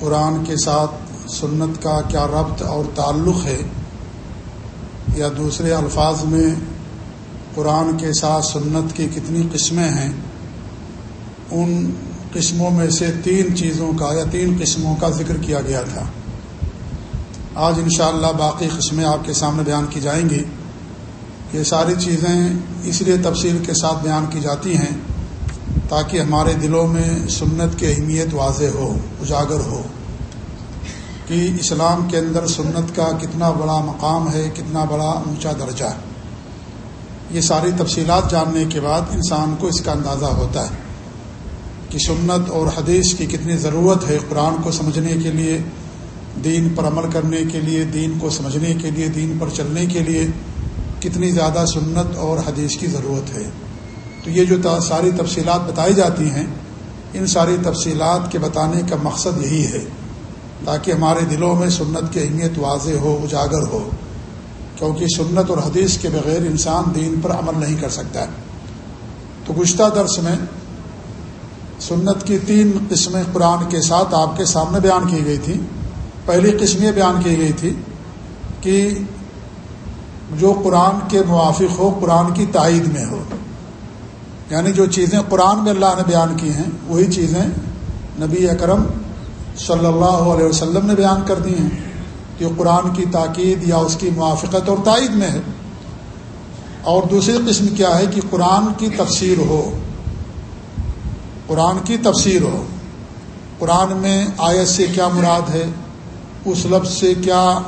قرآن کے ساتھ سنت کا کیا ربط اور تعلق ہے یا دوسرے الفاظ میں قرآن کے ساتھ سنت کی کتنی قسمیں ہیں، ان قسموں میں سے تین چیزوں کا یا تین قسموں کا ذکر کیا گیا تھا۔ آج انشاءاللہ باقی قسمیں آپ کے سامنے بیان کی جائیں گی۔ یہ ساری چیزیں اس لیے تفصیل کے ساتھ بیان کی جاتی ہیں تاکہ ہمارے دلوں میں سنت کی اہمیت واضح ہو، اجاگر ہو۔ کہ اسلام کے اندر سنت کا کتنا بڑا مقام ہے، کتنا بڑا اونچا درجہ۔ ہے یہ ساری تفصیلات جاننے کے بعد انسان کو اس کا اندازہ ہوتا ہے کہ سنت اور حدیث کی کتنی ضرورت ہے قرآن کو سمجھنے کے لیے، دین پر عمل کرنے کے لیے، دین کو سمجھنے کے لیے، دین پر چلنے کے لیے۔ کتنی زیادہ سنت اور حدیث کی ضرورت ہے۔ تو یہ جو ساری تفصیلات بتائی جاتی ہیں، ان ساری تفصیلات کے بتانے کا مقصد یہی ہے۔ تاکہ ہمارے دلوں میں سنت کی اہمیت واضح ہو، اجاگر ہو۔ کیونکہ سنت اور حدیث کے بغیر انسان دین پر عمل نہیں کر سکتا ہے۔ تو گزشتہ درس میں سنت کی تین قسمیں قرآن کے ساتھ آپ کے سامنے بیان کی گئی تھی پہلی قسم یہ بیان کی گئی تھی کہ جو قرآن کے موافق ہو، قرآن کی تائید میں ہو۔ یعنی جو چیزیں قرآن میں اللہ نے بیان کی ہیں، وہی چیزیں نبی اکرم صلی اللہ علیہ وسلم نے بیان کر دی ہیں کہ قرآن کی تاکید یا اس کی موافقت اور تائید میں ہے۔ اور دوسری قسم کیا ہے کہ قرآن کی تفسیر ہو۔ قرآن کی تفسیر ہو۔ قرآن میں آیت سے کیا مراد ہے؟ اس لفظ سے کیا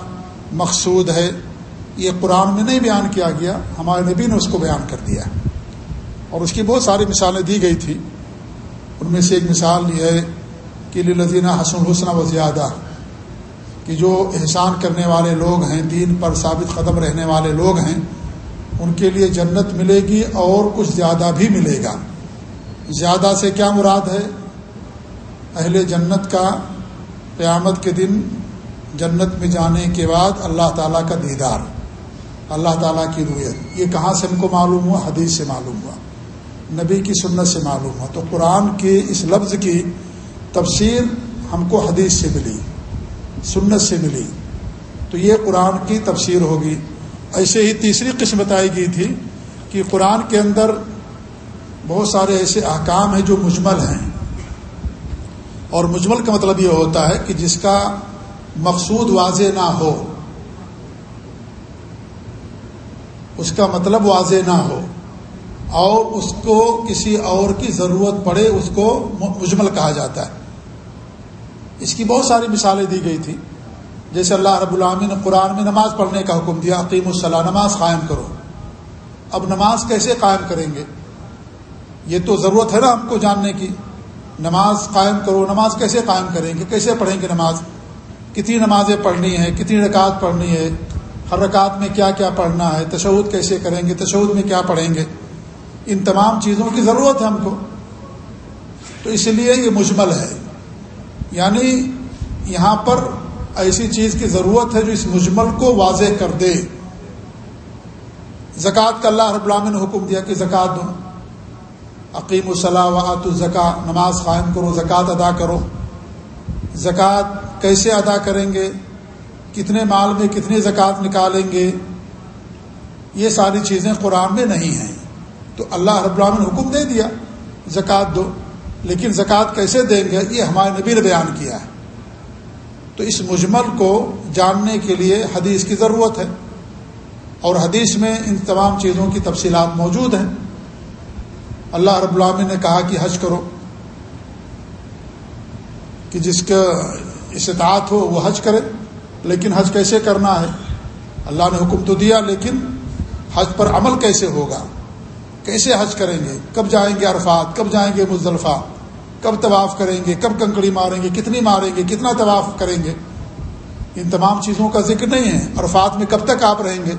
مقصود ہے؟ یہ قرآن میں نہیں بیان کیا گیا، ہمارے نبی نے اس کو بیان کر دیا۔ ہے اور اس کی بہت ساری مثالیں دی گئی تھی۔ ان میں سے ایک مثال یہ ہے کہ لذینہ حسن حسن و زیادہ کہ جو احسان کرنے والے لوگ ہیں، دین پر ثابت قدم رہنے والے لوگ ہیں، ان کے لیے جنت ملے گی اور کچھ زیادہ بھی ملے گا۔ زیادہ سے کیا مراد ہے؟ اہل جنت کا قیامت کے دن جنت میں جانے کے بعد اللہ تعالیٰ کا دیدار، اللہ تعالیٰ کی رویت۔ یہ کہاں سے ہم کو معلوم ہوا؟ حدیث سے معلوم ہوا۔ نبی کی سنت سے معلوم ہوا تو قرآن کے اس لفظ کی تفسیر ہم کو حدیث سے ملی، سنت سے ملی۔ تو یہ قرآن کی تفسیر ہوگی۔ ایسے ہی تیسری قسم بتائی گئی تھی کہ قرآن کے اندر بہت سارے ایسے احکام ہیں جو مجمل ہیں۔ اور مجمل کا مطلب یہ ہوتا ہے کہ جس کا مقصود واضح نہ ہو، اس کا مطلب واضح نہ ہو۔ اور اس کو کسی اور کی ضرورت پڑے اس کو مجمل کہا جاتا ہے۔ اس کی بہت ساری مثالیں دی گئی تھی۔ جیسے اللہ رب العامی نے قرآن میں نماز پڑھنے کا حکم دیا عقیم الصلاح نماز قائم کرو۔ اب نماز کیسے قائم کریں گے؟ یہ تو ضرورت ہے نا ہم کو جاننے کی۔ نماز قائم کرو، نماز کیسے قائم کریں گے؟ کیسے پڑھیں گے نماز؟ کتنی نمازیں پڑھنی ہیں؟ کتنی رکعت پڑھنی ہے؟ ہر رکعت میں کیا کیا پڑھنا ہے؟ تشود کیسے کریں گے؟ تشود میں کیا پڑھیں گے؟ ان تمام چیزوں کی ضرورت ہے ہم کو۔ تو اس لیے یہ مجمل ہے۔ یعنی یہاں پر ایسی چیز کی ضرورت ہے جو اس مجمل کو واضح کر دے۔ زکوٰۃ کا اللہ رب العالمین نے حکم دیا کہ زکوٰۃ دو۔ عقیم الصلاح وعت الزکا نماز قائم کرو، زکوٰۃ ادا کرو۔ زکوٰۃ کیسے ادا کریں گے؟ کتنے مال میں کتنی زکوٰۃ نکالیں گے؟ یہ ساری چیزیں قرآن میں نہیں ہیں۔ تو اللہ رب العالمین نے حکم دے دیا زکوٰۃ دو۔ لیکن زکوٰۃ کیسے دیں گے؟ یہ ہمارے نبی نے بیان کیا ہے۔ تو اس مجمل کو جاننے کے لیے حدیث کی ضرورت ہے۔ اور حدیث میں ان تمام چیزوں کی تفصیلات موجود ہیں۔ اللہ رب العالمین نے کہا کہ حج کرو۔ کہ جس کا استطاعت ہو وہ حج کرے۔ لیکن حج کیسے کرنا ہے؟ اللہ نے حکم تو دیا، لیکن حج پر عمل کیسے ہوگا؟ کیسے حج کریں گے؟ کب جائیں گے عرفات؟ کب جائیں گے مزدلفہ؟ کب طواف کریں گے؟ کب کنکڑی ماریں گے؟ کتنی ماریں گے؟ کتنا طواف کریں گے؟ ان تمام چیزوں کا ذکر نہیں ہے۔ عرفات میں کب تک آپ رہیں گے؟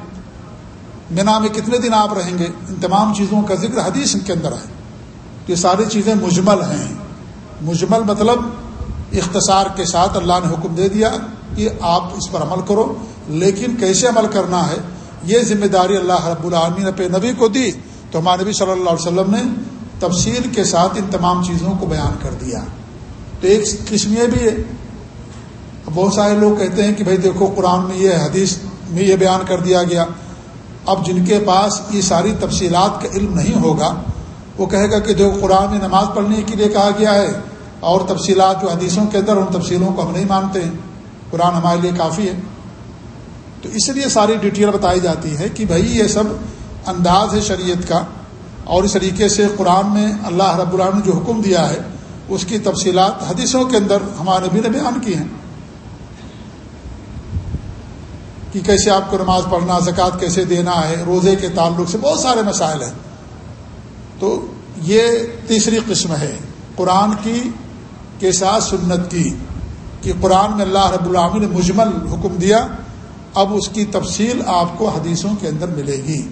مینا میں کتنے دن آپ رہیں گے؟ ان تمام چیزوں کا ذکر حدیث کے اندر ہے۔ یہ ساری چیزیں مجمل ہیں۔ مجمل مطلب اختصار کے ساتھ اللہ نے حکم دے دیا کہ آپ اس پر عمل کرو۔ لیکن کیسے عمل کرنا ہے؟ یہ ذمہ داری اللہ رب العالمین پہ نبی کو دی۔ تو ہمارے نبی صلی اللہ علیہ وسلم نے تفصیل کے ساتھ ان تمام چیزوں کو بیان کر دیا۔ تو ایک قسم یہ بھی ہے۔ بہت سارے لوگ کہتے ہیں کہ بھائی دیکھو قرآن میں یہ حدیث میں یہ بیان کر دیا گیا۔ اب جن کے پاس یہ ساری تفصیلات کا علم نہیں ہوگا، وہ کہے گا کہ جو قرآن میں نماز پڑھنے کے لیے کہا گیا ہے، اور تفصیلات جو حدیثوں کے اندر، ان تفصیلوں کو ہم نہیں مانتے۔ ہیں قرآن ہمارے لیے کافی ہے۔ تو اس لیے ساری ڈیٹیل بتائی جاتی ہے کہ بھائی یہ سب انداز ہے شریعت کا اور اس طریقے سے قرآن میں اللہ رب اللہ نے جو حکم دیا ہے، اس کی تفصیلات حدیثوں کے اندر ہمارے نبی نے بیان کی ہیں۔ کہ کیسے آپ کو نماز پڑھنا، زکوٰۃ کیسے دینا ہے، روزے کے تعلق سے بہت سارے مسائل ہیں۔ تو یہ تیسری قسم ہے، قرآن کی کے ساتھ سنت کی۔ کہ قرآن میں اللہ رب العامی نے مجمل حکم دیا، اب اس کی تفصیل آپ کو حدیثوں کے اندر ملے گی۔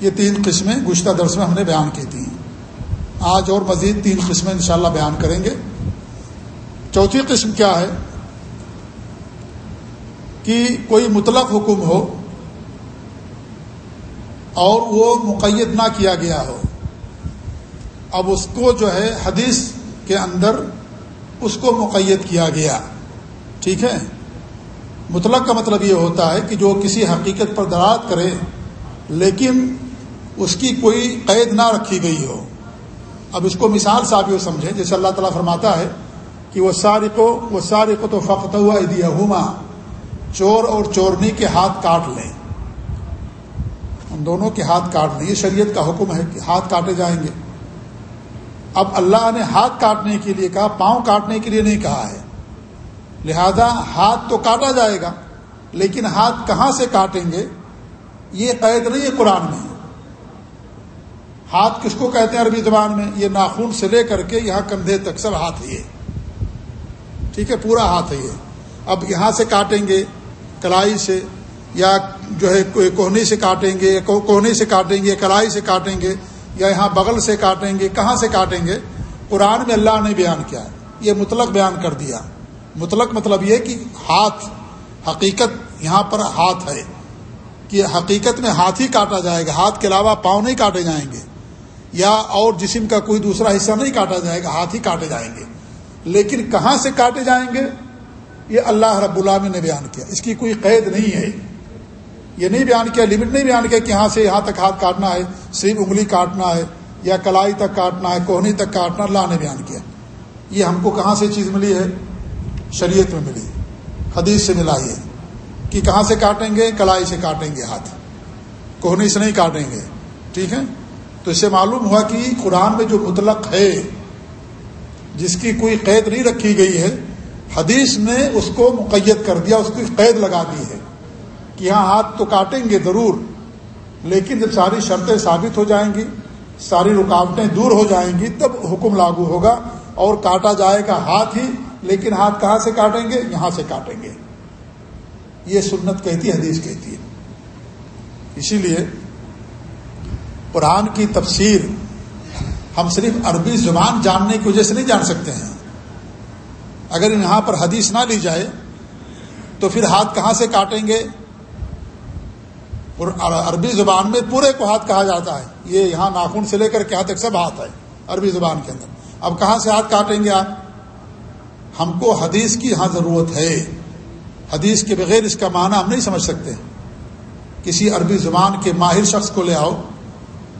یہ تین قسمیں گزشتہ درس میں ہم نے بیان کی تھیں۔ آج اور مزید تین قسمیں انشاءاللہ بیان کریں گے۔ چوتھی قسم کیا ہے؟ کہ کوئی مطلق حکم ہو اور وہ مقید نہ کیا گیا ہو۔ اب اس کو جو ہے حدیث کے اندر اس کو مقید کیا گیا۔ ٹھیک ہے؟ مطلق کا مطلب یہ ہوتا ہے کہ جو کسی حقیقت پر دراد کرے، لیکن اس کی کوئی قید نہ رکھی گئی ہو۔ اب اس کو مثال صاحب یہ سمجھیں، جیسے اللہ تعالیٰ فرماتا ہے کہ وہ سارے کو وہ سارے کو تو فخت ہوا دیا چور اور چورنی کے ہاتھ کاٹ لیں۔ ان دونوں کے ہاتھ کاٹ لیں۔ یہ شریعت کا حکم ہے کہ ہاتھ کاٹے جائیں گے۔ اب اللہ نے ہاتھ کاٹنے کے لیے کہا، پاؤں کاٹنے کے لیے نہیں کہا ہے۔ لہذا ہاتھ تو کاٹا جائے گا، لیکن ہاتھ کہاں سے کاٹیں گے؟ یہ قید نہیں ہے قرآن میں۔ ہاتھ کس کو کہتے ہیں عربی زبان میں؟ یہ ناخون سے لے کر کے یہاں کندھے تک سب ہاتھ ہے۔ ٹھیک ہے، پورا ہاتھ ہے۔ یہ اب یہاں سے کاٹیں گے، کلائی سے، یا جو ہے کوہنی سے کاٹیں گے کوہنی سے کاٹیں گے کلائی سے کاٹیں گے، یا یہاں بغل سے کاٹیں گے، کہاں سے کاٹیں گے؟ قرآن میں اللہ نے بیان کیا یہ مطلق بیان کر دیا۔ مطلق مطلب یہ کہ ہاتھ، حقیقت یہاں پر ہاتھ ہے۔ کہ حقیقت میں ہاتھ ہی کاٹا جائے گا۔ ہاتھ کے علاوہ پاؤں نہیں کاٹے جائیں گے۔ یا اور جسم کا کوئی دوسرا حصہ نہیں کاٹا جائے گا، ہاتھ ہی کاٹے جائیں گے۔ لیکن کہاں سے کاٹے جائیں گے؟ یہ اللہ رب العامی نے بیان کیا۔ اس کی کوئی قید نہیں ہے۔ یہ نہیں بیان کیا لمٹ نہیں بیان کیا کہ یہاں سے یہاں تک ہاتھ کاٹنا ہے، صرف انگلی کاٹنا ہے یا کلائی تک کاٹنا ہے، کوہنی تک کاٹنا، اللہ نے بیان کیا۔ یہ ہم کو کہاں سے چیز ملی ہے؟ شریعت میں ملی۔ حدیث سے ملا یہ کہ کہاں سے کاٹیں گے؟ کلائی سے کاٹیں گے ہاتھ۔ کوہنی سے نہیں کاٹیں گے۔ ٹھیک ہے؟ تو اس سے معلوم ہوا کہ قرآن میں جو مطلق ہے، جس کی کوئی قید نہیں رکھی گئی ہے، حدیث نے اس کو مقید کر دیا، اس کی قید لگا دی ہے کہ یہاں ہاتھ تو کاٹیں گے ضرور، لیکن جب ساری شرطیں ثابت ہو جائیں گی، ساری رکاوٹیں دور ہو جائیں گی، تب حکم لاگو ہوگا اور کاٹا جائے گا ہاتھ ہی، لیکن ہاتھ کہاں سے کاٹیں گے؟ یہاں سے کاٹیں گے۔ یہ سنت کہتی ہے، حدیث کہتی ہے۔ اسی لیے قرآن کی تفسیر ہم صرف عربی زبان جاننے کی وجہ سے نہیں جان سکتے ہیں۔ اگر یہاں پر حدیث نہ لی جائے تو پھر ہاتھ کہاں سے کاٹیں گے؟ اور عربی زبان میں پورے کو ہاتھ کہا جاتا ہے۔ یہ یہاں ناخن سے لے کر کے ہاتھ تک سب ہاتھ ہے عربی زبان کے اندر۔ اب کہاں سے ہاتھ کاٹیں گے آپ؟ ہم کو حدیث کی یہاں ضرورت ہے۔ حدیث کے بغیر اس کا معنی ہم نہیں سمجھ سکتے۔ کسی عربی زبان کے ماہر شخص کو لے آؤ۔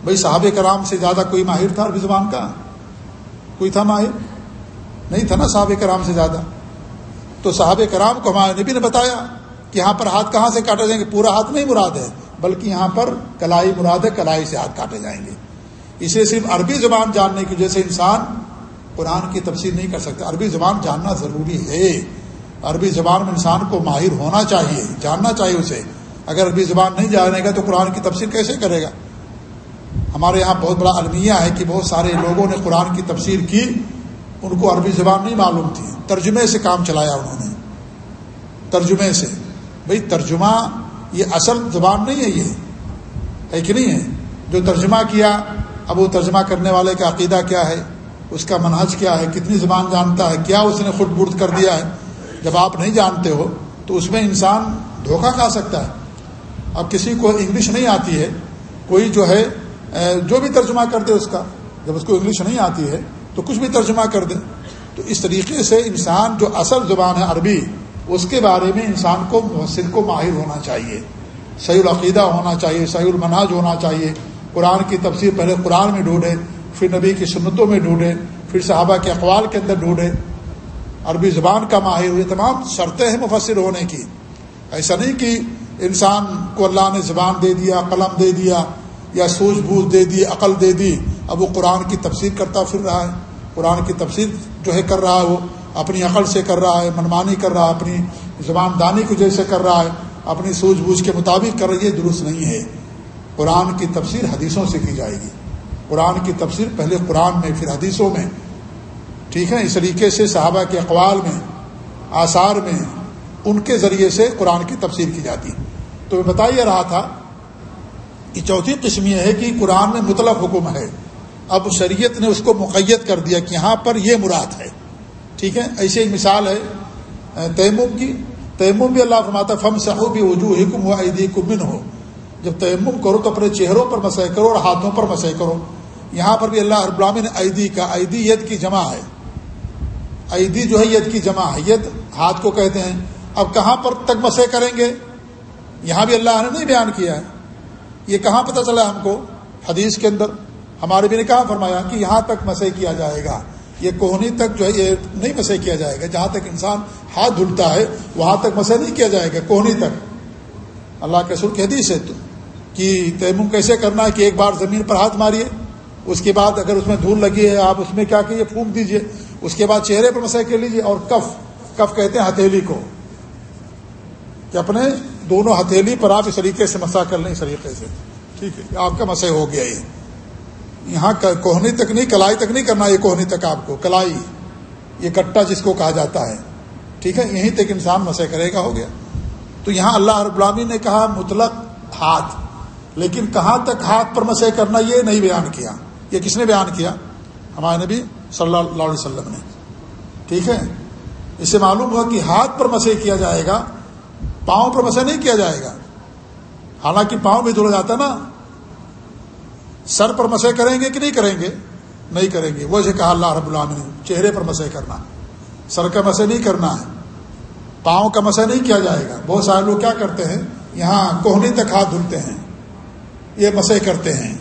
بھائی صحابہ کرام سے زیادہ کوئی ماہر تھا عربی زبان کا؟ کوئی تھا ماہر؟ نہیں تھا نا صحابہ کرام سے زیادہ؟ تو صحابہ کرام کو ہمارے نبی نے بتایا کہ یہاں پر ہاتھ کہاں سے کاٹے جائیں گے؟ پورا ہاتھ نہیں مراد ہے، بلکہ یہاں پر کلائی مراد ہے، کلائی سے ہاتھ کاٹے جائیں گے۔ اسے صرف عربی زبان جاننے کی وجہ سے انسان قرآن کی تفسیر نہیں کر سکتا۔ عربی زبان جاننا ضروری ہے۔ عربی زبان میں انسان کو ماہر ہونا چاہیے، جاننا چاہیے اسے۔ اگر عربی زبان نہیں جانے گا تو قرآن کی تفسیر کیسے کرے گا؟ ہمارے یہاں بہت بڑا المیہ ہے کہ بہت سارے لوگوں نے قرآن کی تفسیر کی، ان کو عربی زبان نہیں معلوم تھی۔ ترجمے سے کام چلایا انہوں نے۔ ترجمے سے۔ بھئی ترجمہ یہ اصل زبان نہیں ہے یہ۔ ہے کہ نہیں ہے؟ جو ترجمہ کیا، اب وہ ترجمہ کرنے والے کا عقیدہ کیا ہے؟ اس کا منحج کیا ہے؟ کتنی زبان جانتا ہے؟ کیا اس نے خود برد کر دیا ہے؟ جب آپ نہیں جانتے ہو، تو اس میں انسان دھوکہ کھا سکتا ہے۔ اب کسی کو انگلش نہیں آتی ہے، کوئی جو ہے جو بھی ترجمہ کر دے اس کا، جب اس کو انگلش نہیں آتی ہے، تو کچھ بھی ترجمہ کر دے تو اس طریقے سے انسان جو اصل زبان ہے عربی، اس کے بارے میں انسان کو محسن کو ماہر ہونا چاہیے۔ صحیح العقیدہ ہونا چاہیے، صحیح المناج ہونا چاہیے۔ قرآن کی تفسیر پہلے قرآن میں ڈھونڈے، پھر نبی کی سنتوں میں ڈھونڈے، پھر صحابہ کے اقوال کے اندر ڈھونڈے۔ عربی زبان کا ماہر ہوئے تمام شرطیں ہیں مفسر ہونے کی۔ ایسا نہیں کہ انسان کو اللہ نے زبان دے دیا، قلم دے دیا یا سوچ بوجھ دے دی، عقل دے دی، اب وہ قرآن کی تفسیر کرتا پھر رہا ہے۔ قرآن کی تفسیر جو ہے کر رہا ہے وہ اپنی عقل سے کر رہا ہے، منمانی کر رہا ہے، اپنی زبان دانی کو جیسے کر رہا ہے، اپنی سوچ بوجھ کے مطابق کر رہی ہے، درست نہیں ہے۔ قرآن کی تفسیر حدیثوں سے کی جائے گی۔ قرآن کی تفسیر پہلے قرآن میں، پھر حدیثوں میں۔ ٹھیک ہے؟ اس طریقے سے صحابہ کے اقوال میں، آثار میں، ان کے ذریعے سے قرآن کی تفسیر کی جاتی۔ تو میں بتا یہ رہا تھا کہ چوتھی قسم یہ ہے کہ قرآن میں مطلب حکم ہے۔ اب شریعت نے اس کو مقید کر دیا کہ یہاں پر یہ مراد ہے۔ ٹھیک ہے؟ ایسی ایک مثال ہے تیمم کی۔ تیمم بھی اللہ فرماتا فم سہو بھی وجوہ حکم ہو عیدی کمن ہو جب تیمم کرو تو اپنے چہروں پر مسئلہ کرو اور ہاتھوں پر مسئلہ کرو۔ یہاں پر بھی اللہ ابراہین عیدی کا، عیدی ید کی جمع ہے۔ عیدی جو ہے، ید کی جمع ہے۔ ید ہاتھ کو کہتے ہیں۔ اب کہاں پر تک مسئلہ کریں گے؟ یہاں بھی اللہ نے نہیں بیان کیا ہے۔ یہ کہاں پتہ چلا ہم کو؟ حدیث کے اندر۔ ہمارے بھی نے کہاں فرمایا کہ یہاں تک مسئلہ کیا جائے گا۔ یہ کوہنی تک جو ہے، یہ نہیں مسئلہ کیا جائے گا۔ جہاں تک انسان ہاتھ دھلتا ہے، وہاں تک مسئلہ نہیں کیا جائے گا، کوہنی تک۔ اللہ کے سر کی حدیث ہے تو۔ کہ تیمم کیسے کرنا ہے کہ ایک بار زمین پر ہاتھ ماریے، اس کے بعد اگر اس میں دھول لگی ہے، آپ اس میں کیا کیجیے پھونک دیجیے اس کے بعد چہرے پر مسئلہ کر لیجیے اور کف کف کہتے ہیں ہتھیلی کو۔ کہ اپنے دونوں ہتھیلی پر آپ اس طریقے سے مسا کر لیں، اس طریقے سے۔ ٹھیک ہے، آپ کا مسئلہ ہو گیا یہ۔ یہاں کوہنی تک نہیں کلائی تک نہیں کرنا، یہ کوہنی تک آپ کو۔ کلائی، یہ کٹا جس کو کہا جاتا ہے۔ ٹھیک ہے، یہیں تک انسان مسئلہ کرے گا، ہو گیا۔ تو یہاں اللہ رب العامی نے کہا، مطلق ہاتھ۔ لیکن کہاں تک ہاتھ پر مسئلہ کرنا، یہ نہیں بیان کیا۔ یہ کس نے بیان کیا؟ ہمارے نبی صلی اللہ علیہ وسلم نے۔ ٹھیک ہے، اس سے معلوم ہوا کہ ہاتھ پر مسئلہ کیا جائے گا۔ پاؤں پر مسئلہ نہیں کیا جائے گا۔ حالانکہ پاؤں بھی دھلا جاتا نا۔ سر پر مسئلہ کریں گے کہ نہیں کریں گے؟ نہیں کریں گے۔ وہ کہا اللہ رب نے چہرے پر مسئلہ کرنا۔ سر کا مسئلہ نہیں کرنا ہے۔ پاؤں کا مسئلہ نہیں کیا جائے گا۔ بہت سارے لوگ کیا کرتے ہیں؟ یہاں کوہنی تک ہاتھ دھلتے ہیں۔ یہ مسئلہ کرتے ہیں۔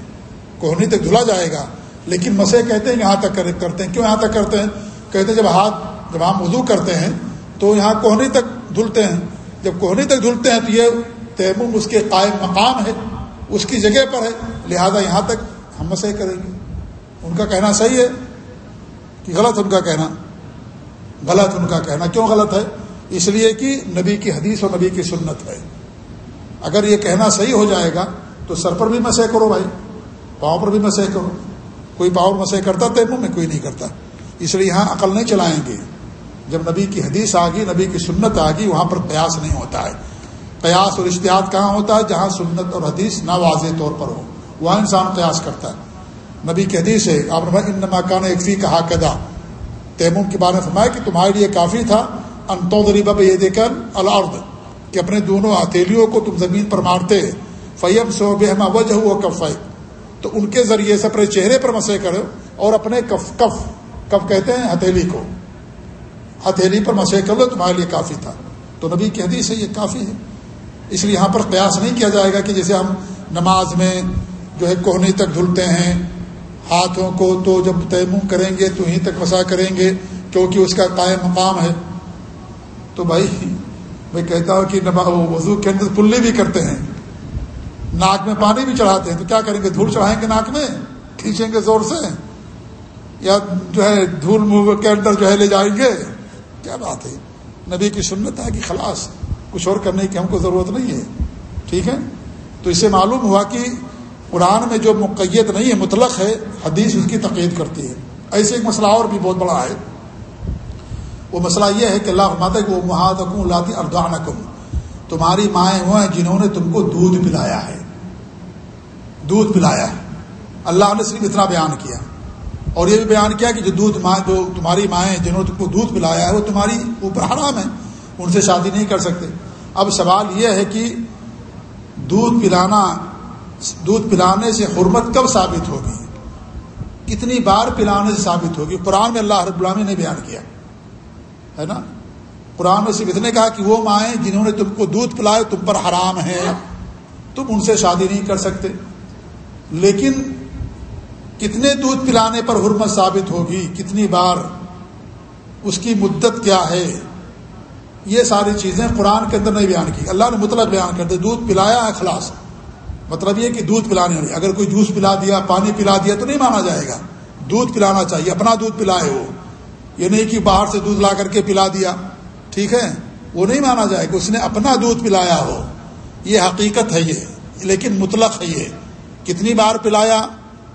کوہنی تک دھلا جائے گا۔ لیکن مسئلہ کہتے ہیں یہاں تک کرتے ہیں۔ کیوں یہاں تک کرتے ہیں؟ کہتے ہیں جب ہاتھ، جب ہم وضو کرتے ہیں تو یہاں کوہنی تک دھلتے ہیں۔ جب کوہنی تک دھلتے ہیں تو یہ تیمم اس کے قائم مقام ہے، اس کی جگہ پر ہے، لہذا یہاں تک ہم مسئلہ کریں گے۔ ان کا کہنا صحیح ہے کہ غلط ان کا کہنا۔ غلط ان کا کہنا۔ کیوں غلط ہے؟ اس لیے کہ نبی کی حدیث اور نبی کی سنت ہے۔ اگر یہ کہنا صحیح ہو جائے گا تو سر پر بھی مسئلہ کرو بھائی، پاؤں پر بھی مسئلہ کرو۔ کوئی پاؤں مسئلہ کرتا، تیمم میں کوئی نہیں کرتا۔ اس لیے یہاں عقل نہیں چلائیں گے۔ جب نبی کی حدیث آ گئی نبی کی سنت آ گئی وہاں پر قیاس نہیں ہوتا ہے۔ قیاس اور اشتہاد کہاں ہوتا ہے؟ جہاں سنت اور حدیث نہ واضح طور پر ہو وہاں انسان قیاس کرتا ہے۔ نبی کی حدیث ہے، آپ نے ان مکان ایکفی کہا کدا تیمم کے بارے میں فرمایا کہ تمہارے لیے کافی تھا۔ انتو غریبہ یہ دے کر الارض، کہ اپنے دونوں ہتھیلیوں کو تم زمین پر مارتے فیم سو بہما وجہ ہوا کف تو ان کے ذریعے سے اپنے چہرے پر مسئلہ کرو اور اپنے کف کف کف کہتے ہیں ہتھیلی کو۔ ہتھیلی پر مسئلہ کر لو تمہارے لیے کافی تھا۔ تو نبی کی حدیث ہے، یہ کافی ہے۔ اس لیے یہاں پر قیاس نہیں کیا جائے گا کہ جیسے ہم نماز میں جو ہے کوہنی تک دھلتے ہیں، ہاتھوں کو تو جب تیمم کریں گے تو ہی تک مسا کریں گے کیونکہ اس کا قائم مقام ہے۔ تو بھائی، میں کہتا ہوں کہ وضو کے اندر پلی بھی کرتے ہیں۔ ناک میں پانی بھی چڑھاتے ہیں۔ تو کیا کریں گے؟ دھول چڑھائیں گے ناک میں؟ کھینچیں گے زور سے؟ یا جو ہے دھول منہ کے اندر جو ہے لے جائیں گے؟ کیا بات ہے؟ نبی کی سنت ہے کہ خلاص، کچھ اور کرنے کی ہم کو ضرورت نہیں ہے۔ ٹھیک ہے؟ تو اس سے معلوم ہوا کہ قرآن میں جو مقیت نہیں ہے، مطلق ہے، حدیث اس کی تقید کرتی ہے۔ ایسے ایک مسئلہ اور بھی بہت بڑا ہے۔ وہ مسئلہ یہ ہے کہ اللہ فرماتا ہے کہ محادکوں لاتی اردوان تمہاری مائیں وہ ہیں جنہوں نے تم کو دودھ پلایا ہے۔ دودھ پلایا ہے۔ اللہ نے صرف اتنا بیان کیا۔ اور یہ بھی بیان کیا کہ جو دودھ ماں جو تمہاری مائیں جنہوں نے تم کو دودھ پلایا ہے، وہ تمہاری اوپر حرام ہے، ان سے شادی نہیں کر سکتے۔ اب سوال یہ ہے کہ دودھ پلانا دودھ پلانے سے حرمت کب ثابت ہوگی؟ کتنی بار پلانے سے ثابت ہوگی؟ قرآن میں اللہ رب العامی نے بیان کیا۔ ہے نا؟ قرآن میں صرف اتنے کہا کہ وہ مائیں جنہوں نے تم کو دودھ پلائے تم پر حرام ہے۔ تم ان سے شادی نہیں کر سکتے۔ لیکن کتنے دودھ پلانے پر حرمت ثابت ہوگی، کتنی بار، اس کی مدت کیا ہے؟ یہ ساری چیزیں قرآن کے اندر نہیں بیان کی۔ اللہ نے مطلب بیان کر دیا دودھ پلایا اخلاص مطلب یہ کہ دودھ پلانے والی اگر کوئی جوس پلا دیا، پانی پلا دیا تو نہیں مانا جائے گا۔ دودھ پلانا چاہیے، اپنا دودھ پلائے وہ یہ نہیں کہ باہر سے دودھ لا کر کے پلا دیا۔ ٹھیک ہے؟ وہ نہیں مانا جائے گا، اس نے اپنا دودھ پلایا ہو۔ یہ حقیقت ہے یہ، لیکن مطلق ہے یہ۔ کتنی بار پلایا؟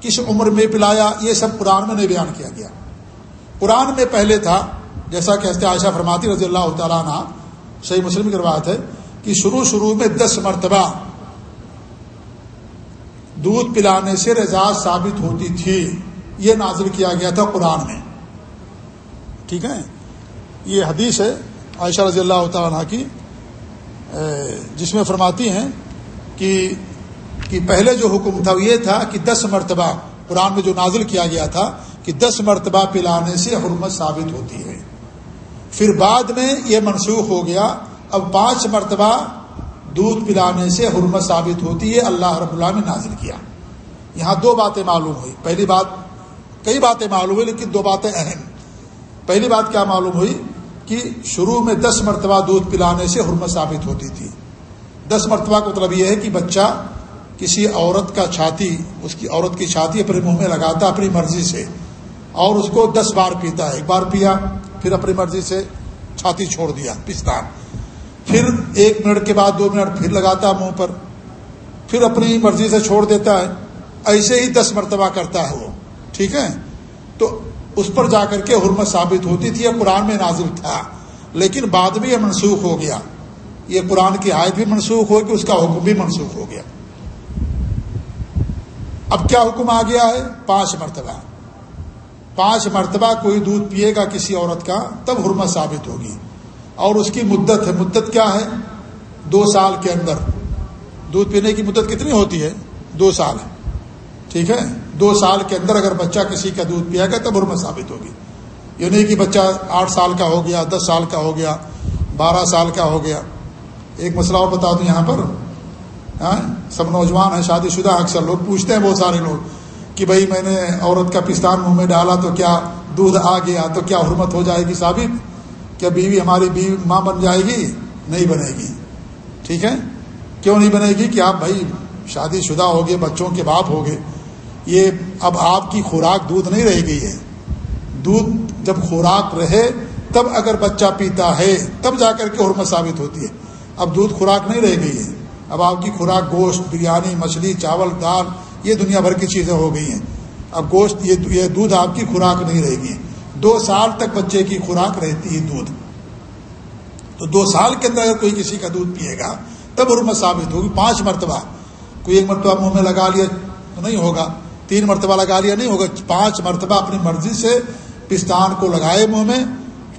کس عمر میں پلایا، یہ سب قرآن میں نہیں بیان کیا گیا۔ قرآن میں پہلے تھا، جیسا کہ عائشہ فرماتی رضی اللہ تعالیٰ عنہ، صحیح مسلم کی روایت ہے، کہ شروع شروع میں دس مرتبہ دودھ پلانے سے رضاج ثابت ہوتی تھی۔ یہ نازل کیا گیا تھا قرآن میں۔ ٹھیک ہے؟ یہ حدیث ہے عائشہ رضی اللہ تعالیٰ عنہ کی جس میں فرماتی ہیں کہ کہ پہلے جو حکم تھا یہ تھا کہ دس مرتبہ قرآن میں جو نازل کیا گیا تھا کہ دس مرتبہ پلانے سے حرمت ثابت ہوتی ہے۔ پھر بعد میں یہ منسوخ ہو گیا۔ اب پانچ مرتبہ دودھ پلانے سے حرمت ثابت ہوتی ہے، اللہ رب اللہ نے نازل کیا۔ یہاں دو باتیں معلوم ہوئی۔ پہلی بات، کئی باتیں معلوم ہوئی لیکن دو باتیں اہم۔ پہلی بات کیا معلوم ہوئی؟ کہ شروع میں دس مرتبہ دودھ پلانے سے حرمت ثابت ہوتی تھی۔ دس مرتبہ کا مطلب یہ ہے کہ بچہ کسی عورت کا چھاتی، اس کی عورت کی چھاتی اپنے منہ میں لگاتا اپنی مرضی سے، اور اس کو دس بار پیتا ہے ایک بار پیا، پھر اپنی مرضی سے چھاتی چھوڑ دیا، پستان۔ پھر ایک منٹ کے بعد، دو منٹ، پھر لگاتا منہ پر، پھر اپنی مرضی سے چھوڑ دیتا ہے۔ ایسے ہی دس مرتبہ کرتا ہے وہ، ٹھیک ہے؟ تو اس پر جا کر کے حرمت ثابت ہوتی تھی، یہ قرآن میں نازل تھا۔ لیکن بعد میں یہ منسوخ ہو گیا۔ یہ قرآن کی آیت بھی منسوخ ہو کہ اس کا حکم بھی منسوخ ہو گیا۔ اب کیا حکم آ گیا ہے؟ پانچ مرتبہ۔ پانچ مرتبہ کوئی دودھ پیے گا کسی عورت کا، تب حرمت ثابت ہوگی۔ اور اس کی مدت ہے۔ مدت کیا ہے؟ دو سال کے اندر۔ دودھ پینے کی مدت کتنی ہوتی ہے؟ دو سال۔ ٹھیک ہے؟ دو سال کے اندر اگر بچہ کسی کا دودھ پیا گا، تب حرمت ثابت ہوگی۔ یہ نہیں کہ بچہ آٹھ سال کا ہو گیا، دس سال کا ہو گیا، بارہ سال کا ہو گیا۔ ایک مسئلہ اور بتا دوں یہاں پر۔ ہاں؟ سب نوجوان ہیں شادی شدہ اکثر لوگ پوچھتے ہیں بہت سارے لوگ کہ بھائی میں نے عورت کا پستان منہ میں ڈالا تو کیا دودھ آ گیا؟ تو کیا حرمت ہو جائے گی ثابت؟ کیا بیوی ہماری بیوی ماں بن جائے گی؟ نہیں بنے گی۔ ٹھیک ہے؟ کیوں نہیں بنے گی کہ آپ بھائی شادی شدہ ہو گئے، بچوں کے باپ ہو گئے۔ یہ اب آپ کی خوراک دودھ نہیں رہ گئی ہے۔ دودھ جب خوراک رہے، تب اگر بچہ پیتا ہے، تب جا کر کے حرمت ثابت ہوتی ہے۔ اب دودھ خوراک نہیں رہ گئی ہے۔ اب آپ کی خوراک گوشت، بریانی، مچھلی، چاول، دال، یہ دنیا بھر کی چیزیں ہو گئی ہیں۔ اب گوشت، یہ دودھ آپ کی خوراک نہیں رہے گی۔ دو سال تک بچے کی خوراک رہتی ہے دودھ۔ تو دو سال کے اندر اگر کوئی کسی کا دودھ پیے گا، تب حرمت ثابت ہوگی۔ پانچ مرتبہ کوئی ایک مرتبہ منہ میں لگا لیا تو نہیں ہوگا۔ تین مرتبہ لگا لیا نہیں ہوگا۔ پانچ مرتبہ اپنی مرضی سے پستان کو لگائے منہ میں،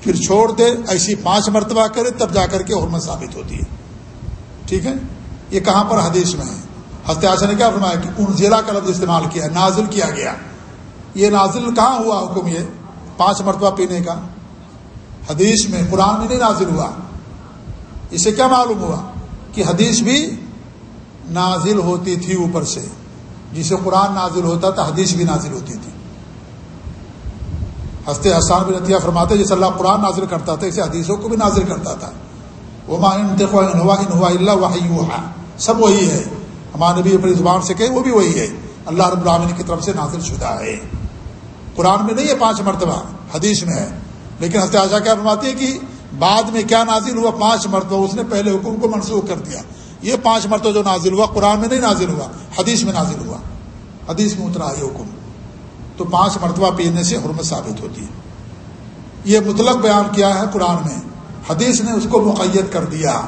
پھر چھوڑ دے۔ ایسی پانچ مرتبہ کرے، تب جا کر کے حرمت ثابت ہوتی ہے۔ ٹھیک ہے؟ یہ کہاں پر حدیث میں ہے؟ آشا نے کیا فرمایا کہ ان ضلع کا لفظ استعمال کیا نازل کیا گیا۔ یہ نازل کہاں ہوا حکم یہ؟ پانچ مرتبہ پینے کا۔ حدیث میں قرآن میں نہیں نازل ہوا۔ اسے کیا معلوم ہوا؟ کہ حدیث بھی نازل ہوتی تھی اوپر سے۔ جسے قرآن نازل ہوتا تھا، حدیث بھی نازل ہوتی تھی۔ ہنستے حسان بھی نتیہ فرماتے جیسے اللہ قرآن نازل کرتا تھا، اسے حدیثوں کو بھی نازل کرتا تھا۔ وہ اللہ وحی سب وہی ہے۔ ہمارے نبی اپنی زبان سے کہے وہ بھی وہی ہے۔ اللہ رب العامن کی طرف سے نازل شدہ ہے۔ قرآن میں نہیں ہے پانچ مرتبہ، حدیث میں ہے۔ لیکن حضرت آشا کیا فرماتی ہے کہ بعد میں کیا نازل ہوا؟ پانچ مرتبہ، اس نے پہلے حکم کو منسوخ کر دیا۔ یہ پانچ مرتبہ جو نازل ہوا، قرآن میں نہیں نازل ہوا، حدیث میں نازل ہوا۔ حدیث میں اترا یہ حکم۔ تو پانچ مرتبہ پینے سے حرمت ثابت ہوتی ہے۔ یہ مطلق بیان کیا ہے قرآن میں۔ حدیث نے اس کو مقید کر دیا۔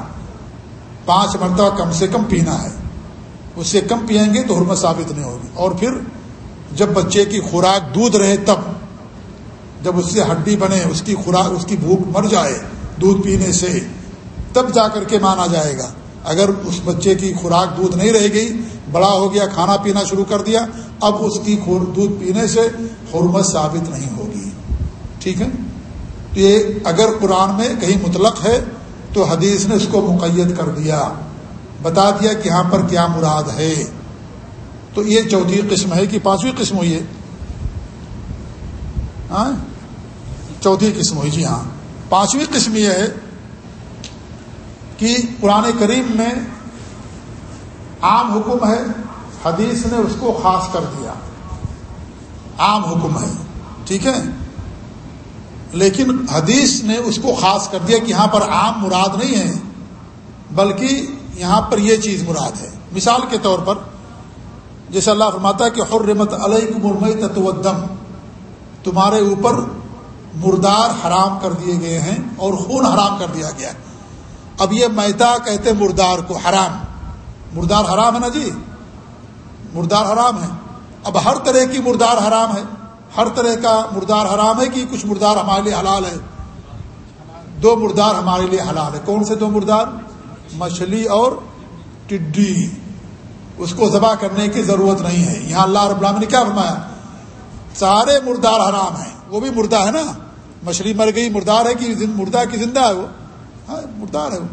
پانچ مرتبہ کم سے کم پینا ہے۔ اس سے کم پئیں گے تو حرمت ثابت نہیں ہوگی۔ اور پھر جب بچے کی خوراک دودھ رہے تب، جب اس سے ہڈی بنے، اس کی خوراک، اس کی بھوک مر جائے دودھ پینے سے، تب جا کر کے مانا جائے گا۔ اگر اس بچے کی خوراک دودھ نہیں رہ گئی، بڑا ہو گیا، کھانا پینا شروع کر دیا، اب اس کی دودھ پینے سے حرمت ثابت نہیں ہوگی۔ ٹھیک ہے؟ تو یہ اگر قرآن میں کہیں مطلق ہے تو حدیث نے اس کو مقید کر دیا، بتا دیا کہ یہاں پر کیا مراد ہے۔ تو یہ چوتھی قسم ہے کہ پانچویں قسم ہوئی ہے۔ ہاں؟ چوتھی قسم ہوئی جی ہاں۔ پانچویں قسم یہ ہے کہ قرآن کریم میں عام حکم ہے، حدیث نے اس کو خاص کر دیا۔ عام حکم ہے۔ ٹھیک ہے؟ لیکن حدیث نے اس کو خاص کر دیا کہ یہاں پر عام مراد نہیں ہے، بلکہ یہاں پر یہ چیز مراد ہے۔ مثال کے طور پر جیسے اللہ فرماتا ہے کہ حرمت علیہ مرمئی تتودم تمہارے اوپر مردار حرام کر دیے گئے ہیں اور خون حرام کر دیا گیا۔ اب یہ میتا کہتے مردار کو، حرام۔ مردار حرام ہے نا جی؟ مردار حرام ہے۔ اب ہر طرح کی مردار حرام ہے۔ ہر طرح کا مردار حرام ہے کہ کچھ مردار ہمارے لیے حلال ہے؟ دو مردار ہمارے لیے حلال ہے۔ کون سے دو مردار؟ مچھلی اور ٹڈی۔ اس کو ذبح کرنے کی ضرورت نہیں ہے۔ یہاں اللہ رب العالمین نے کیا فرمایا؟ سارے مردار حرام ہیں۔ وہ بھی مردہ ہے نا؟ مچھلی مر گئی، مردار ہے کہ مردہ کی زندہ ہے وہ؟ ہاں مردار ہے وہ۔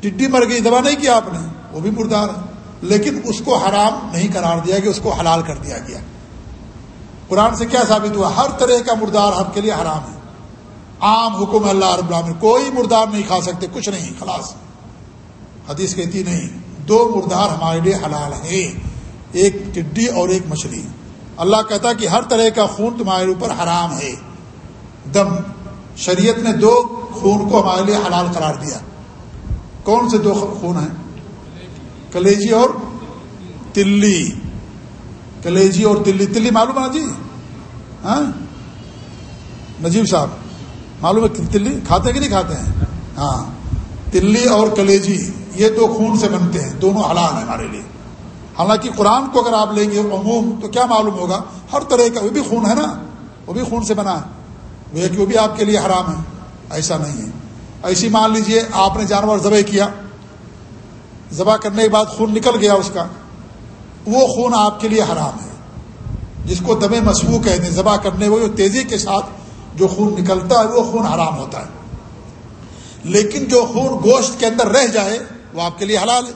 ٹڈی مر گئی، ذبح نہیں کیا آپ نے؟ وہ بھی مردار ہے۔ لیکن اس کو حرام نہیں قرار دیا گیا، اس کو حلال کر دیا گیا۔ قرآن سے کیا ثابت ہوا؟ ہر طرح کا مردار ہم کے لیے حرام ہے۔ عام حکم اللہ رب العالمین، کوئی مردار نہیں کھا سکتے، کچھ نہیں، خلاص۔ حدیث کہتی نہیں، دو مردار ہمارے لیے حلال ہیں، ایک ٹڈی اور ایک مچھلی۔ اللہ کہتا کہ ہر طرح کا خون تمہارے اوپر حرام ہے۔ دم۔ شریعت نے دو خون کو ہمارے لیے حلال قرار دیا۔ کون سے دو خون ہیں؟ کلیجی اور تلی۔ کلیجی اور تلی تلی معلوم ہے جی؟ ہاں؟ نجیب صاحب، معلوم ہے تلی کھاتے کہ نہیں کھاتے ہیں؟ ہاں۔ تلی اور کلیجی، یہ دو خون سے بنتے ہیں، دونوں حلال ہیں ہمارے لیے۔ حالانکہ قرآن کو اگر آپ لیں گے عموم تو کیا معلوم ہوگا؟ ہر طرح کا وہ بھی خون ہے نا؟ وہ بھی خون سے بنا ہے۔ وہ کہ وہ بھی آپ کے لیے حرام ہے۔ ایسا نہیں ہے۔ ایسی مان لیجیے، آپ نے جانور ذبح کیا۔ ذبح کرنے کے بعد خون نکل گیا اس کا۔ وہ خون آپ کے لیے حرام ہے۔ جس کو دمے مصفوع کہتے ہیں، ذبح کرنے وہ تیزی کے ساتھ جو خون نکلتا ہے، وہ خون حرام ہوتا ہے۔ لیکن جو خون گوشت کے اندر رہ جائے، وہ آپ کے لیے حلال ہے۔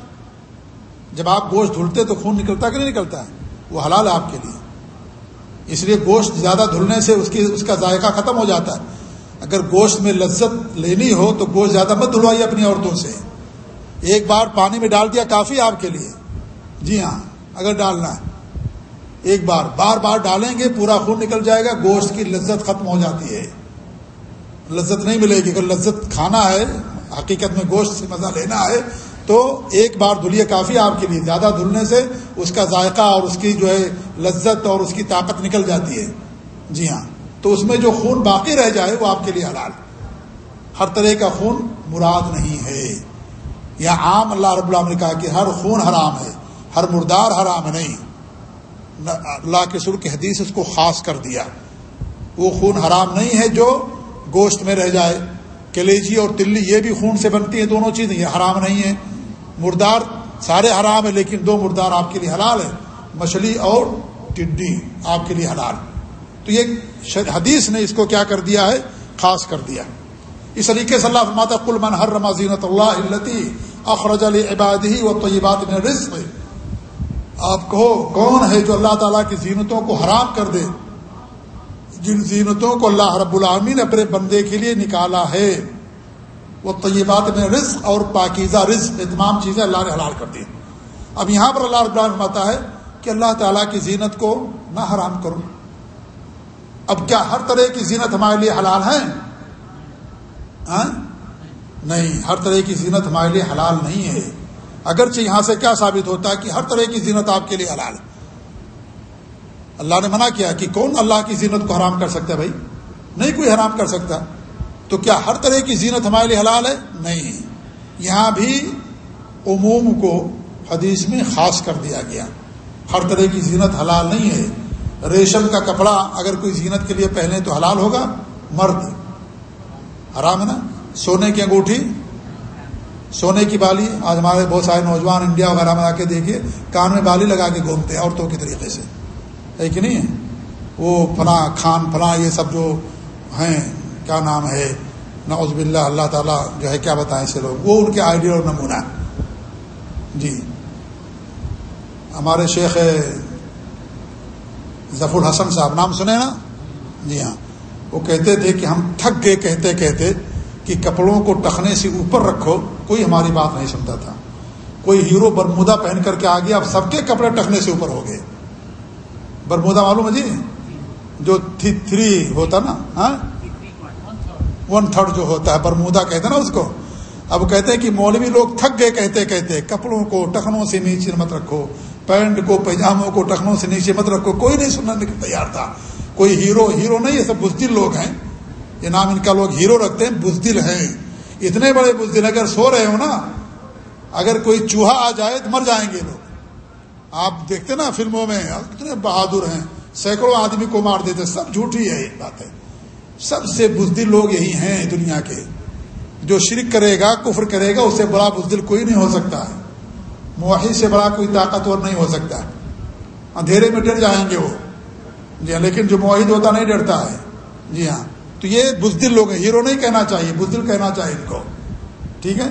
جب آپ گوشت دھلتے تو خون نکلتا کہ نہیں نکلتا؟ ہے وہ حلال ہے آپ کے لیے۔ اس لیے گوشت زیادہ دھلنے سے اس کی، اس کا ذائقہ ختم ہو جاتا ہے۔ اگر گوشت میں لذت لینی ہو تو گوشت زیادہ مت دھلوائیے اپنی عورتوں سے۔ ایک بار پانی میں ڈال دیا، کافی آپ کے لیے۔ جی ہاں۔ اگر ڈالنا ہے۔ ایک بار بار بار ڈالیں گے، پورا خون نکل جائے گا، گوشت کی لذت ختم ہو جاتی ہے۔ لذت نہیں ملے گی۔ اگر لذت کھانا ہے، حقیقت میں گوشت سے مزہ لینا ہے، تو ایک بار دھلیے کافی آپ کے لیے۔ زیادہ دھلنے سے اس کا ذائقہ اور اس کی جو ہے لذت اور اس کی طاقت نکل جاتی ہے۔ جی ہاں۔ تو اس میں جو خون باقی رہ جائے، وہ آپ کے لیے حلال۔ ہر طرح کا خون مراد نہیں ہے۔ یا عام اللہ رب اللہ نے کہا کہ ہر خون حرام ہے۔ ہر مردار حرام نہیں۔ اللہ کے سر کی حدیث اس کو خاص کر دیا۔ وہ خون حرام نہیں ہے جو گوشت میں رہ جائے۔ کلیجی اور تلی یہ بھی خون سے بنتی ہیں، دونوں چیزیں یہ حرام نہیں ہے مردار سارے حرام ہیں، لیکن دو مردار آپ کے لیے حلال ہے مچھلی اور ٹڈی آپ کے لیے حلال۔ تو یہ حدیث نے اس کو کیا کر دیا ہے؟ خاص کر دیا۔ اس طریقے سے اللہ فرماتا کل من ہر رمضینت اللہ التی اخرج علی عبادی و طیبات میں رزق آپ کہو، کون ہے جو اللہ تعالیٰ کی زینتوں کو حرام کر دے؟ جن زینتوں کو اللہ رب العامی نے اپنے بندے کے لیے نکالا ہے۔ وہ طیبات میں رزق اور پاکیزہ رزق تمام چیزیں اللہ نے حلال کر دی۔ اب یہاں پر اللہ رب العالمین فرماتا ہے کہ اللہ تعالیٰ کی زینت کو نہ حرام کرو۔ اب کیا ہر طرح کی زینت ہمارے لیے حلال ہے؟ ہاں؟ نہیں، ہر طرح کی زینت ہمارے لیے حلال نہیں ہے۔ اگرچہ یہاں سے کیا ثابت ہوتا ہے کہ ہر طرح کی زینت آپ کے لیے حلال ہے۔ اللہ نے منع کیا کہ کون اللہ کی زینت کو حرام کر سکتا ہے بھائی؟ نہیں کوئی حرام کر سکتا۔ تو کیا ہر طرح کی زینت ہمارے لیے حلال ہے؟ نہیں۔ یہاں بھی عموم کو حدیث میں خاص کر دیا گیا۔ ہر طرح کی زینت حلال نہیں ہے۔ ریشم کا کپڑا اگر کوئی زینت کے لیے پہنے تو حلال ہوگا؟ مرد۔ حرام ہے نا؟ سونے کی انگوٹھی سونے کی بالی، آج ہمارے بہت سارے نوجوان انڈیا وغیرہ میں آ کے دیکھیے، کان میں بالی لگا کے گھومتے ہیں عورتوں کے طریقے سے۔ ہے کہ نہیں؟ ہے وہ فلاں خان، فلاں یہ سب جو ہیں، کیا نام ہے؟ نعوذ باللہ، اللہ تعالیٰ جو ہے، کیا بتائیں سے لوگ؟ وہ ان کے آئیڈیا اور نمونہ جی۔ ہمارے شیخ ظفر الحسن صاحب، نام سنے نا؟ جی ہاں۔ وہ کہتے تھے کہ ہم تھک گئے کہتے کہتے کہ کپڑوں کو ٹخنے سے اوپر رکھو، کوئی ہماری بات نہیں سنتا تھا۔ کوئی ہیرو برمودا پہن کر کے آ گیا، اب سب کے کپڑے ٹخنے سے اوپر ہو گئے۔ برمودا معلوم ہے جی؟ جو تھری ہوتا نا ہاں؟ ون تھرڈ جو ہوتا ہے، برمودا کہتے نا اس کو۔ اب کہتے ہیں کہ مولوی لوگ تھک گئے کہتے کہتے، کپڑوں کو ٹخنوں سے نیچے مت رکھو۔ پینٹ کو پیجاموں کو ٹخنوں سے نیچے مت رکھو۔ کوئی نہیں سننے کے تیار تھا۔ کوئی ہیرو ہیرو نہیں، یہ سب بزدل لوگ ہیں۔ یہ نام ان کا لوگ ہیرو رکھتے ہیں، بزدل ہیں۔ اتنے بڑے بزدل، اگر سو رہے ہو نا، اگر کوئی چوہا آ جائے تو مر جائیں گے لوگ۔ آپ دیکھتے نا فلموں میں، کتنے بہادر ہیں۔ سینکڑوں آدمی کو مار دیتے، سب جھوٹی ہے یہ بات ہے سب سے بزدل لوگ یہی ہیں دنیا کے۔ جو شرک کرے گا، کفر کرے گا، اس سے بڑا بزدل کوئی نہیں ہو سکتا ہے۔ معاہد سے بڑا کوئی طاقتور نہیں ہو سکتا اندھیرے میں ڈر جائیں گے وہ۔ جی ہاں لیکن جو معاہد ہوتا نہیں ڈرتا ہے۔ جی ہاں۔ تو یہ بزدل لوگ ہیں، ہیرو نہیں کہنا چاہیے، بزدل کہنا چاہیے ان کو۔ ٹھیک ہے؟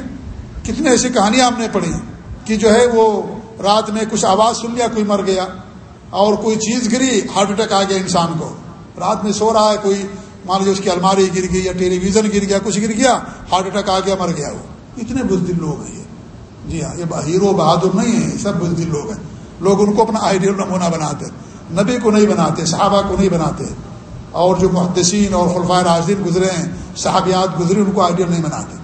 کتنی ایسی کہانیاں ہم نے پڑھی کہ جو ہے وہ رات میں کچھ آواز سن لیا، کوئی مر گیا اور کوئی چیز گری، ہارٹ اٹیک آ گیا انسان کو۔ رات میں سو رہا ہے، کوئی مان لیجیے اس کی الماری گر گئی یا ٹیلی ویژن گر گیا، کچھ گر گیا، ہارٹ اٹیک آ گیا، مر گیا وہ۔ اتنے بزدل لوگ ہیں یہ۔ جی ہاں یہ ہیرو بہادر نہیں ہیں سب بزدل لوگ ہیں۔ لوگ ان کو اپنا آئیڈیل نمونہ بناتے نبی کو نہیں بناتے، صحابہ کو نہیں بناتے۔ اور جو محدثین اور خلفۂ راجدین گزرے ہیں، صحابیات گزرے ان کو آئیڈیل نہیں بناتے۔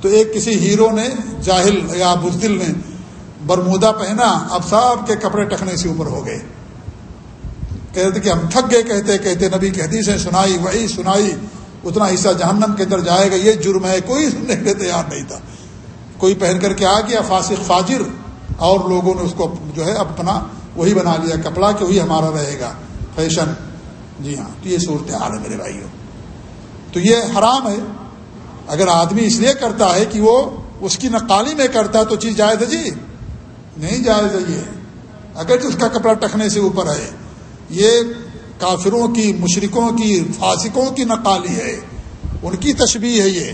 تو ایک کسی ہیرو نے، جاہل یا بزدل نے برمودا پہنا، اب سب کے کپڑے ٹکنے سے اوپر ہو گئے۔ کہتے کہ ہم تھک گئے، کہتے کہتے نبی کی حدیثیں سنائی وہی سنائی، اتنا حصہ جہنم کے اندر جائے گا، یہ جرم ہے، کوئی سننے کے تیار نہیں تھا۔ کوئی پہن کر کے آ گیا، فاسق، فاجر، اور لوگوں نے اس کو جو ہے اپنا وہی بنا لیا، کپڑا کہ وہی ہمارا رہے گا۔ فیشن۔ جی ہاں۔ تو یہ صورت حال ہے میرے بھائیوں۔ تو یہ حرام ہے۔ اگر آدمی اس لیے کرتا ہے کہ وہ اس کی نقالی میں کرتا ہے تو چیز جائز ہے جی؟ نہیں جائز ہے یہ۔ اگر اس کا کپڑا ٹکنے سے اوپر ہے۔ یہ کافروں کی مشرقوں کی، فاسقوں کی نقالی ہے۔ ان کی تشبیح ہے یہ۔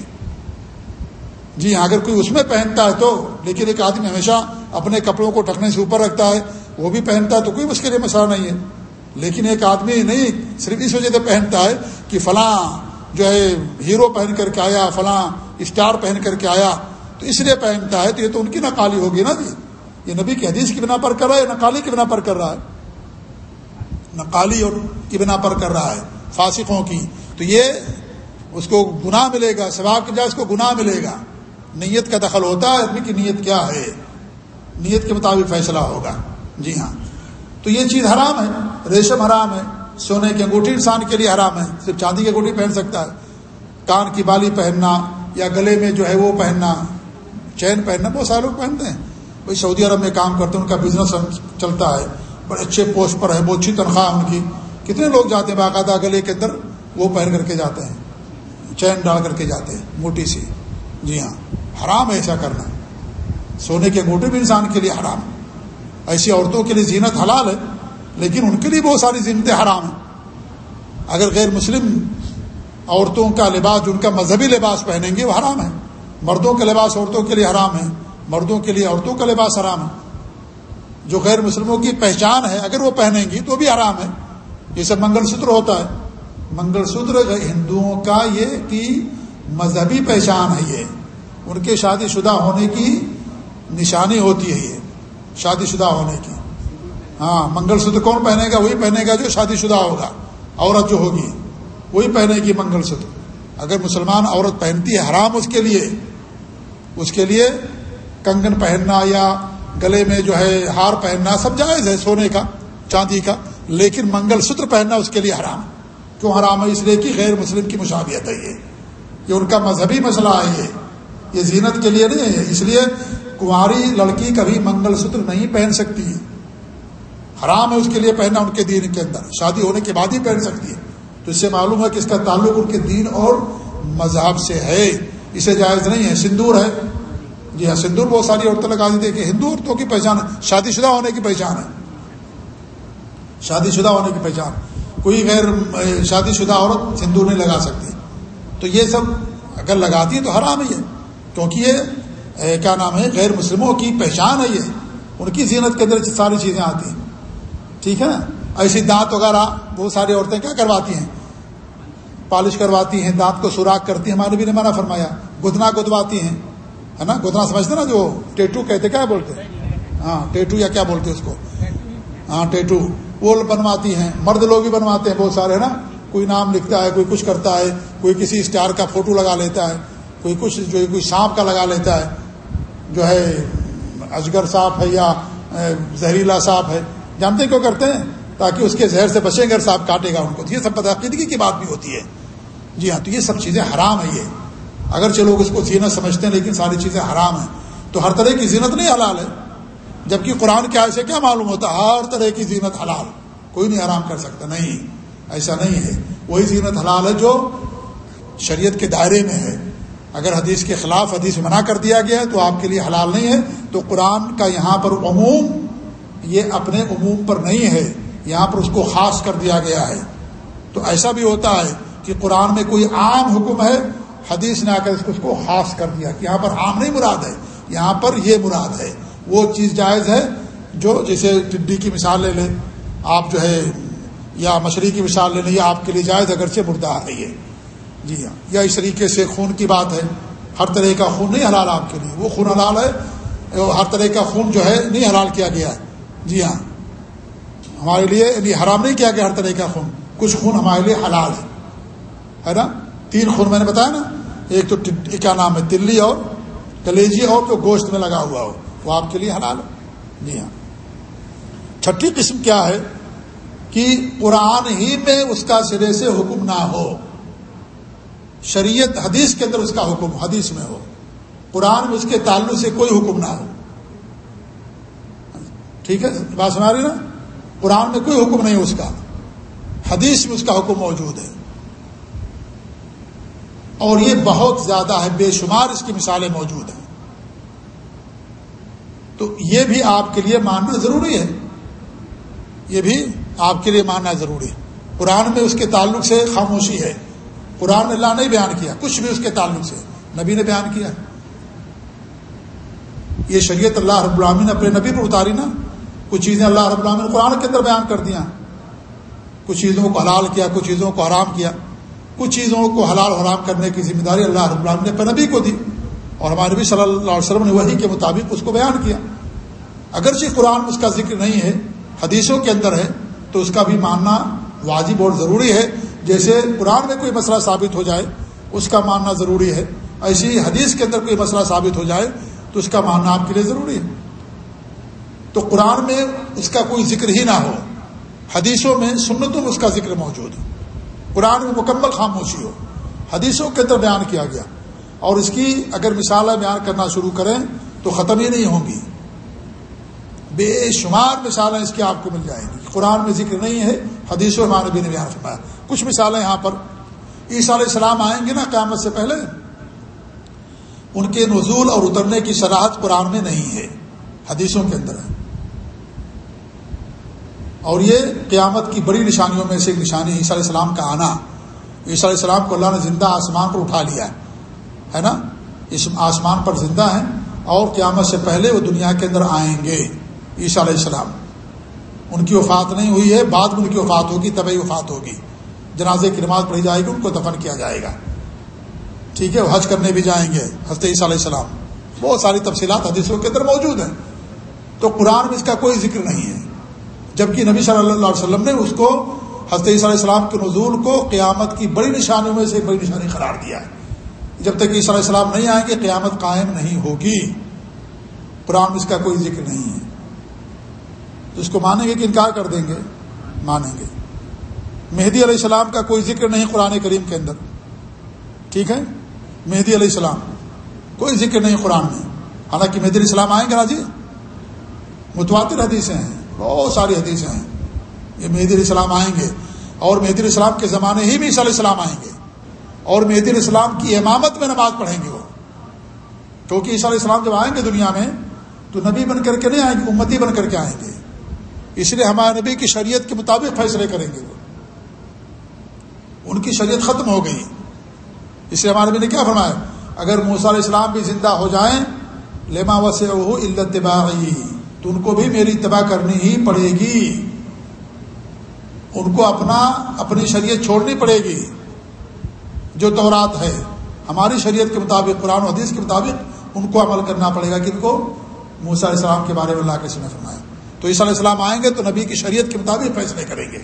جی ہاں اگر کوئی اس میں پہنتا ہے تو، لیکن ایک آدمی ہمیشہ اپنے کپڑوں کو ٹکنے سے اوپر رکھتا ہے، وہ بھی پہنتا ہے تو کوئی اس کے لیے مسئلہ نہیں ہے۔ لیکن ایک آدمی نہیں، صرف اس وجہ سے پہنتا ہے کہ فلاں جو ہے ہیرو پہن کر کے آیا، فلاں اسٹار پہن کر کے آیا، تو اس لیے پہنتا ہے تو یہ تو ان کی نقالی ہوگی نا جی۔ یہ نبی کی حدیث کی بنا پر کر رہا ہے نقالی کی بنا پر کر رہا ہے۔ نقالی اور کی بنا پر کر رہا ہے، فاسقوں کی۔ تو یہ اس کو گناہ ملے گا، ثواب کی جائے اس کو گناہ ملے گا۔ نیت کا دخل ہوتا ہے، آدمی کی نیت کیا ہے؟ نیت کے مطابق فیصلہ ہوگا۔ جی ہاں۔ تو یہ چیز حرام ہے۔ ریشم حرام ہے۔ سونے کی انگوٹھی انسان کے لیے حرام ہے۔ صرف چاندی کی انگوٹھی پہن سکتا ہے۔ کان کی بالی پہننا یا گلے میں جو ہے وہ پہننا، چین پہننا، بہت سارے لوگ پہنتے ہیں۔ بھائی، سعودی عرب میں کام کرتے ہیں، ان کا بزنس چلتا ہے۔ بڑے اچھے پوسٹ پر ہے، بہت اچھی تنخواہ ان کی۔ کتنے لوگ جاتے ہیں باقاعدہ گلے کے اندر؟ وہ پہن کر کے جاتے ہیں۔ چین ڈال کر کے جاتے ہیں، موٹی سی۔ جی ہاں حرام ہے ایسا کرنا۔ سونے کے انگوٹھے بھی انسان کے لیے حرام۔ ہے ایسی عورتوں کے لیے زینت حلال ہے، لیکن ان کے لیے بہت ساری زینتیں حرام ہیں۔ اگر غیر مسلم عورتوں کا لباس، جو ان کا مذہبی لباس پہنیں گے، وہ حرام ہے مردوں کا لباس عورتوں کے لیے حرام ہے مردوں کے لیے عورتوں کا لباس حرام ہے۔ جو غیر مسلموں کی پہچان ہے، اگر وہ پہنیں گی تو بھی آرام ہے۔ جیسے منگل سوتر ہوتا ہے۔ منگل سوتر ہندوؤں کا یہ کہ مذہبی پہچان ہے یہ۔ ان کے شادی شدہ ہونے کی نشانی ہوتی ہے یہ۔ شادی شدہ ہونے کی۔ ہاں منگل سوتر کون پہنے گا؟ وہی پہنے گا جو شادی شدہ ہوگا۔ عورت جو ہوگی، وہی پہنے گی منگل سوتر اگر مسلمان عورت پہنتی ہے حرام اس کے لیے، اس کے لیے کنگن پہننا یا گلے میں جو ہے ہار پہننا سب جائز ہے سونے کا، چاندی کا، لیکن منگل سوتر پہننا اس کے لیے حرام۔ کیوں حرام ہے؟ اس لیے کہ غیر مسلم کی مشابہت ہے یہ۔ یہ ان کا مذہبی مسئلہ ہے یہ۔ یہ زینت کے لیے نہیں ہے، اس لیے کنواری لڑکی کبھی منگل سوتر نہیں پہن سکتی ہے۔ حرام ہے اس کے لیے پہننا ان کے دین کے اندر۔ شادی ہونے کے بعد ہی پہن سکتی ہے۔ تو اس سے معلوم ہے کہ اس کا تعلق ان کے دین اور مذہب سے ہے۔ اسے جائز نہیں ہے۔ سندور ہے۔ جی ہاں سندور بہت ساری عورتیں لگا دیتی ہیں کہ ہندو عورتوں کی پہچان شادی شدہ ہونے کی پہچان ہے۔ شادی شدہ ہونے کی پہچان۔ کوئی غیر شادی شدہ عورت سندور نہیں لگا سکتی۔ تو یہ سب اگر لگاتی ہے تو حرام ہے۔ یہ کیونکہ یہ کیا نام ہے؟ غیر مسلموں کی پہچان ہے یہ۔ ان کی زینت کے اندر ساری چیزیں آتی ہیں۔ ٹھیک ہے نا؟ ایسی دانت وغیرہ، بہت ساری عورتیں کیا کرواتی ہیں؟ پالش کرواتی ہیں، دانت کو سوراخ کرتی ہیں۔ ہمارے بھی نے منع فرمایا گدنا گدواتی ہیں۔ ہے نا؟ گدنا سمجھتے نا جو ٹیٹو کہتے کیا بولتے ہاں ٹیٹو یا کیا بولتے اس کو؟ ہاں ٹیٹو۔ وہ بنواتی ہیں۔ مرد لوگ بھی بنواتے ہیں بہت سارے، ہے نا؟ کوئی نام لکھتا ہے، کوئی کچھ کرتا ہے، کوئی کسی اسٹار کا فوٹو لگا لیتا ہے، کوئی کچھ جو کوئی سانپ کا لگا لیتا ہے۔ جو ہے اجگر سانپ ہے یا زہریلا سانپ ہے، جانتے کیوں کرتے ہیں؟ تاکہ اس کے زہر سے بچیں گے سانپ کاٹے گا ان کو۔ یہ سب بدعقیدگی کی بات بھی ہوتی ہے۔ جی ہاں تو یہ سب چیزیں حرام ہیں یہ۔ اگرچہ لوگ اس کو زینت سمجھتے ہیں، لیکن ساری چیزیں حرام ہیں۔ تو ہر طرح کی زینت نہیں حلال ہے۔ جبکہ قرآن کے سے کیا معلوم ہوتا؟ ہے ہر طرح کی زینت حلال۔ کوئی نہیں حرام کر سکتا، نہیں، ایسا نہیں ہے۔ وہی زینت حلال ہے جو شریعت کے دائرے میں ہے۔ اگر حدیث کے خلاف حدیث منع کر دیا گیا ہے تو آپ کے لیے حلال نہیں ہے، تو قرآن کا یہاں پر عموم یہ اپنے عموم پر نہیں ہے، یہاں پر اس کو خاص کر دیا گیا ہے۔ تو ایسا بھی ہوتا ہے کہ قرآن میں کوئی عام حکم ہے، حدیث نے آ کر اس کو اس کو خاص کر دیا، کہ یہاں پر عام نہیں مراد ہے، یہاں پر یہ مراد ہے۔ وہ چیز جائز ہے جو جیسے ٹڈی کی مثال لے لیں، آپ جو ہے یا مچھلی کی مثال لے لیں، یہ آپ کے لیے جائز اگرچہ مردار ہے۔ یہ جی ہاں۔ یا اس طریقے سے خون کی بات ہے، ہر طرح کا خون نہیں حلال آپ کے لیے۔ وہ خون حلال ہے ہر طرح کا خون جو ہے نہیں حلال کیا گیا ہے۔ جی ہاں۔ ہمارے لیے یعنی حرام نہیں کیا گیا ہر طرح کا خون۔ کچھ خون ہمارے لیے حلال ہے۔ ہے نا؟ تین خون میں نے بتایا نا۔ ایک تو کیا نام ہے؟ دلی اور کلیجی اور جو گوشت میں لگا ہوا ہو، وہ آپ کے لیے حلال ہے۔ جی ہاں۔ چھٹی قسم کیا ہے؟ کہ قرآن ہی میں اس کا سرے سے حکم نہ ہو۔ شریعت حدیث کے اندر اس کا حکم، حدیث میں ہو۔ قرآن میں اس کے تعلق سے کوئی حکم نہ ہو۔ ٹھیک ہے؟ بات سنا رہی نا؟ قرآن میں کوئی حکم نہیں اس کا۔ حدیث میں اس کا حکم موجود ہے۔ اور یہ بہت زیادہ ہے، بے شمار اس کی مثالیں موجود ہیں۔ تو یہ بھی آپ کے لیے ماننا ضروری ہے۔ یہ بھی آپ کے لیے ماننا ضروری ہے۔ قرآن میں اس کے تعلق سے خاموشی ہے۔ قرآن میں اللہ نہیں بیان کیا، کچھ بھی اس کے تعلق سے۔ نبی نے بیان کیا۔ یہ شریعت اللہ رب العالمین نے اپنے نبی پر اتاری نا۔ کچھ چیزیں اللہ رب العالمین نے قرآن کے اندر بیان کر دیا۔ کچھ چیزوں کو حلال کیا، کچھ چیزوں کو حرام کیا۔ کچھ چیزوں کو حلال حرام کرنے کی ذمہ داری اللہ رب العالمین نے اپنے نبی کو دی۔ اور ہمارے نبی صلی اللہ علیہ وسلم نے وہی کے مطابق اس کو بیان کیا۔ اگرچہ قرآن میں اس کا ذکر نہیں ہے، حدیثوں کے اندر ہے، تو اس کا بھی ماننا واجب اور ضروری ہے۔ جیسے قرآن میں کوئی مسئلہ ثابت ہو جائے، اس کا ماننا ضروری ہے۔ ایسی حدیث کے اندر کوئی مسئلہ ثابت ہو جائے، تو اس کا ماننا آپ کے لیے ضروری ہے۔ تو قرآن میں اس کا کوئی ذکر ہی نہ ہو، حدیثوں میں سنتوں میں اس کا ذکر موجود ہے قرآن میں مکمل خاموشی ہو، حدیثوں کے اندر بیان کیا گیا۔ اور اس کی اگر مثالیں بیان کرنا شروع کریں، تو ختم ہی نہیں ہوں گی۔ بے شمار مثالیں اس کی آپ کو مل جائیں گی۔ قرآن میں ذکر نہیں ہے حدیث و مانبی نے بیان فرمایا۔ کچھ مثالیں یہاں پر عیسیٰ علیہ السلام آئیں گے نا قیامت سے پہلے۔ ان کے نزول اور اترنے کی شراحت قرآن میں نہیں ہے، حدیثوں کے اندر۔ ہے اور یہ قیامت کی بڑی نشانیوں میں سے ایک نشانی عیسیٰ علیہ السلام کا آنا۔ عیسیٰ علیہ السلام کو اللہ نے زندہ آسمان پر اٹھا لیا ہے نا؟ اس آسمان پر زندہ ہیں اور قیامت سے پہلے وہ دنیا کے اندر آئیں گے، عیسیٰ علیہ السلام۔ ان کی وفات نہیں ہوئی ہے، بعد میں ان کی وفات ہوگی طبی وفات ہوگی۔ جنازے کی نماز پڑھی جائے گی، ان کو دفن کیا جائے گا۔ ٹھیک ہے حج کرنے بھی جائیں گے، حضرت عیسیٰ علیہ السلام۔ بہت ساری تفصیلات حدیثوں کے اندر موجود ہیں۔ تو قرآن میں اس کا کوئی ذکر نہیں ہے۔ جبکہ نبی صلی اللہ علیہ وسلم نے اس کو، حضرت عیسیٰ علیہ السلام کے نزول کو قیامت کی بڑی نشانیوں میں سے بڑی نشانی قرار دیا ہے۔ جب تک عیسیٰ علیہ السلام نہیں آئیں گے، قیامت قائم نہیں ہوگی۔ قرآن میں اس کا کوئی ذکر نہیں ہے۔ اس کو مانیں گے کہ انکار کر دیں گے؟ مانیں گے۔ مہدی علیہ السلام کا کوئی ذکر نہیں قرآن کریم کے اندر۔ ٹھیک ہے؟ مہدی علیہ السلام، کوئی ذکر نہیں قرآن میں۔ حالانکہ مہدی علیہ السلام آئیں گے نا جی متواتر حدیثیں ہیں، بہت ساری حدیثیں ہیں۔ یہ مہدی علیہ السلام آئیں گے۔ اور مہدی علیہ السلام کے زمانے ہی بھی علیہ السلام آئیں گے۔ اور مہدی علیہ السلام کی امامت میں نماز پڑھیں گے وہ۔ کیونکہ عیسیٰ علیہ السلام جب آئیں گے دنیا میں، تو نبی بن کر کے نہیں آئیں گے، امتی بن کر کے آئیں گے۔ اس لیے ہمارے نبی کی شریعت کے مطابق فیصلے کریں گے وہ۔ ان کی شریعت ختم ہو گئی۔ اس لیے ہمارے نبی نے کیا فرمایا؟ اگر موسیٰ علیہ السلام بھی زندہ ہو جائیں، لما وس علت تو ان کو بھی میری اتباع کرنی ہی پڑے گی۔ ان کو اپنا، اپنی شریعت چھوڑنی پڑے گی۔ جو تورات ہے، ہماری شریعت کے مطابق، قرآن و حدیث کے مطابق، ان کو عمل کرنا پڑے گا۔ کن کو؟ موسیٰ علیہ السلام کے بارے میں اللہ کے سنے فرمایا۔ تو عیسیٰ علیہ السلام آئیں گے تو نبی کی شریعت کے مطابق فیصلے کریں گے۔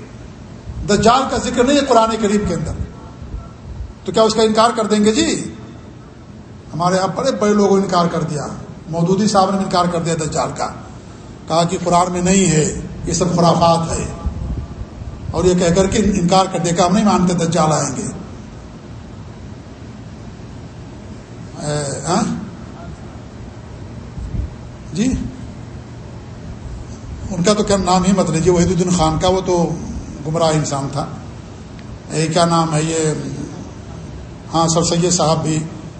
دجال کا ذکر نہیں ہے قرآن کریم کے اندر۔ تو کیا اس کا انکار کر دیں گے؟ جی ہمارے یہاں بڑے بڑے لوگوں نے انکار کر دیا۔ مودودی صاحب نے انکار کر دیا دجال کا۔ کہا کہ قرآن میں نہیں ہے، یہ سب خرافات ہے۔ اور یہ کہہ کر کے انکار کر دیا کہ ہم نہیں مانتے، دجال آئیں گے۔ ہاں؟ جی؟ ان کا تو کیا نام ہی مت لیجیے، وحید الدین خان کا، وہ تو گمراہ انسان تھا۔ یہ کیا نام ہے یہ؟ ہاں سر سید صاحب بھی۔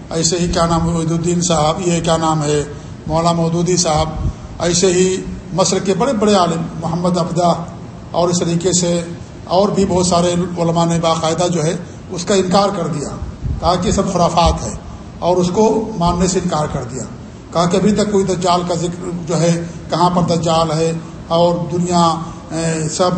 ایسے ہی کیا نام وحید الدین صاحب، یہ کیا نام ہے؟ مولانا مودودی صاحب۔ ایسے ہی مصر کے بڑے بڑے عالم، محمد ابدا اور اس طریقے سے اور بھی بہت سارے علماء نے باقاعدہ جو ہے اس کا انکار کر دیا۔ کہا کہ سب خرافات ہے اور اس کو ماننے سے انکار کر دیا۔ کہا کہ ابھی تک کوئی دجال کا ذکر جو ہے، کہاں پر دجال ہے؟ اور دنیا سب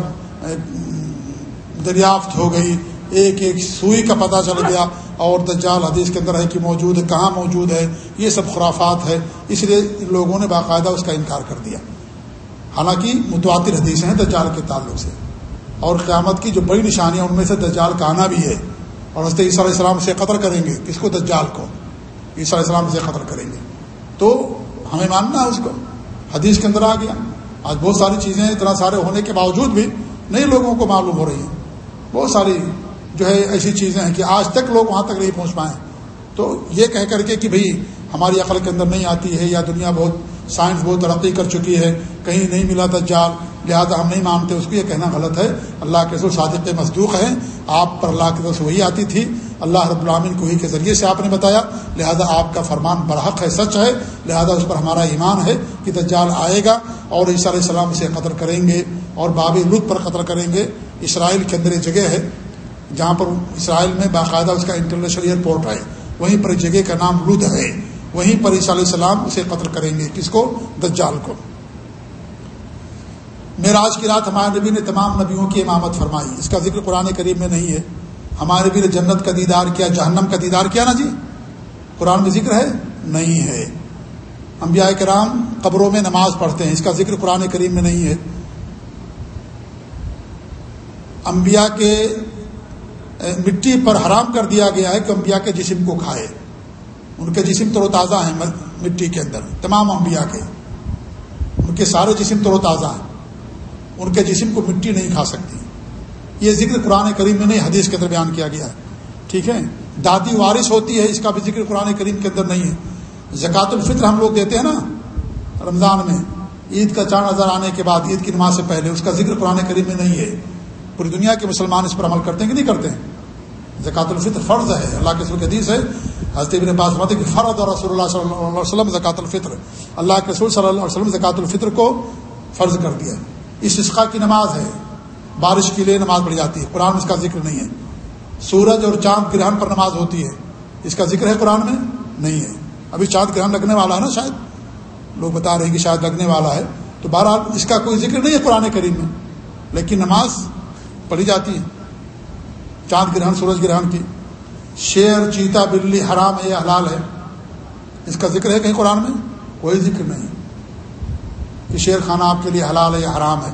دریافت ہو گئی۔ ایک ایک سوئی کا پتہ چل گیا اور دجال حدیث کے اندر ہے کہ موجود ہے، کہاں موجود ہے؟ یہ سب خرافات ہے۔ اس لیے لوگوں نے باقاعدہ اس کا انکار کر دیا۔ حالانکہ متواتر حدیث ہیں دجال کے تعلق سے۔ اور قیامت کی جو بڑی نشانیاں ان میں سے دجال کا آنا بھی ہے۔ اور حضرت عیسیٰ علیہ السلام سے قطر کریں گے۔ کس کو؟ دجال کو۔ عیسیٰ علیہ السلام سے قطر کریں گے۔ تو ہمیں ماننا ہے اس کو۔ حدیث کے اندر آ گیا۔ آج بہت ساری چیزیں اتنا سارے ہونے کے باوجود بھی نئی لوگوں کو معلوم ہو رہی ہیں۔ بہت ساری جو ہے ایسی چیزیں ہیں کہ آج تک لوگ وہاں تک نہیں پہنچ پائے۔ تو یہ کہہ کر کے کہ بھئی ہماری عقل کے اندر نہیں آتی ہے یا دنیا بہت سائنس بہت ترقی کر چکی ہے، کہیں نہیں ملا دجال لہٰذا ہم نہیں مانتے، اس کو یہ کہنا غلط ہے۔ اللہ کے رسول صادق مصدوق ہیں۔ آپ پر اللہ کی طرف وہی آتی تھی۔ اللہ رب العامن کو ہی کے ذریعے سے آپ نے بتایا۔ لہذا آپ کا فرمان برحق ہے، سچ ہے۔ لہذا اس پر ہمارا ایمان ہے کہ دجال آئے گا اور عیسیٰ علیہ السلام اسے قتل کریں گے اور باب لط پر قتل کریں گے۔ اسرائیل کے اندر ایک جگہ ہے جہاں پر اسرائیل میں باقاعدہ اس کا انٹرنیشنل ایئرپورٹ ہے۔ وہیں پر ایک جگہ کا نام لد ہے۔ وہیں پر عیسیٰ علیہ السلام اسے قتل کریں گے۔ کس کو؟ دجال کو۔ معراج کی رات ہمارے نبی نے تمام نبیوں کی امامت فرمائی۔ اس کا ذکر قرآن کریم میں نہیں ہے۔ ہمارے نبی نے جنت کا دیدار کیا، جہنم کا دیدار کیا نا جی؟ قرآن میں ذکر ہے؟ نہیں ہے۔ انبیاء کرام قبروں میں نماز پڑھتے ہیں، اس کا ذکر قرآن کریم میں نہیں ہے۔ انبیاء کے مٹی پر حرام کر دیا گیا ہے کہ انبیاء کے جسم کو کھائے۔ ان کے جسم تر و تازہ ہیں مٹی کے اندر، تمام انبیاء کے۔ ان کے سارے جسم تر و تازہ ہیں۔ ان کے جسم کو مٹی نہیں کھا سکتی۔ یہ ذکر قرآن کریم میں نہیں، حدیث کے اندر بیان کیا گیا ہے۔ ٹھیک ہے؟ دادی وارث ہوتی ہے، اس کا بھی ذکر قرآن کریم کے اندر نہیں ہے۔ زکوٰۃ الفطر ہم لوگ دیتے ہیں نا، رمضان میں۔ عید کا چاند نظر آنے کے بعد، عید کی نماز سے پہلے، اس کا ذکر قرآن کریم میں نہیں ہے۔ پوری دنیا کے مسلمان اس پر عمل کرتے ہیں کہ نہیں کرتے؟ ہیں زکوٰۃ الفطر فرض ہے۔ اللہ کے سر حدیث ہے، حضرت ابن پاس فرد کہ فرض اور رسول اللہ صلی اللہ علیہ وسلم زکوٰۃ الفطر۔ اللہ کے رسول صلی اللہ علیہ وسلم زکوٰۃ الفطر کو فرض کر دیا۔ اس عشقہ کی نماز ہے۔ بارش کے لیے نماز پڑھی جاتی ہے۔ قرآن میں اس کا ذکر نہیں ہے۔ سورج اور چاند گرہن پر نماز ہوتی ہے۔ اس کا ذکر ہے قرآن میں؟ نہیں ہے۔ ابھی چاند گرہن لگنے والا ہے نا شاید؟ لوگ بتا رہے ہیں کہ شاید لگنے والا ہے۔ تو بہرحال اس کا کوئی ذکر نہیں ہے قرآن کریم میں۔ لیکن نماز پڑھی جاتی ہے۔ چاند گرہن، سورج گرہن کی۔ شیر، چیتا، بلی، حرام ہے یا حلال ہے؟ اس کا ذکر ہے کہیں قرآن میں؟ کوئی ذکر نہیں۔ کہ شیر خانہ آپ کے لیے حلال ہے یا حرام ہے۔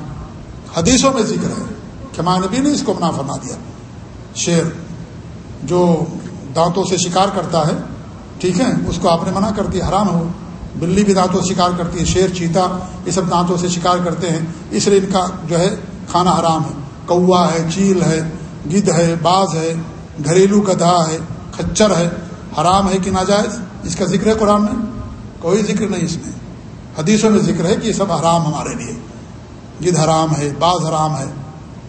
حدیثوں میں ذکر ہے۔ نبی نے اس کو منع فرما دیا۔ شیر جو دانتوں سے شکار کرتا ہے، ٹھیک ہے، اس کو آپ نے منع کر دیا، حرام ہو۔ بلی بھی دانتوں سے شکار کرتی ہے، شیر، چیتا، یہ سب دانتوں سے شکار کرتے ہیں۔ اس لیے ان کا جو ہے کھانا حرام ہے۔ کوا ہے، چیل ہے، گدھ ہے، باز ہے، گھریلو گدھا ہے کچر ہے۔ حرام ہے کہ ناجائز؟ اس کا ذکر ہے قرآن میں؟ کوئی ذکر نہیں اس میں۔ حدیثوں میں ذکر ہے کہ یہ سب حرام ہمارے لیے۔ گد حرام ہے بعض حرام ہے۔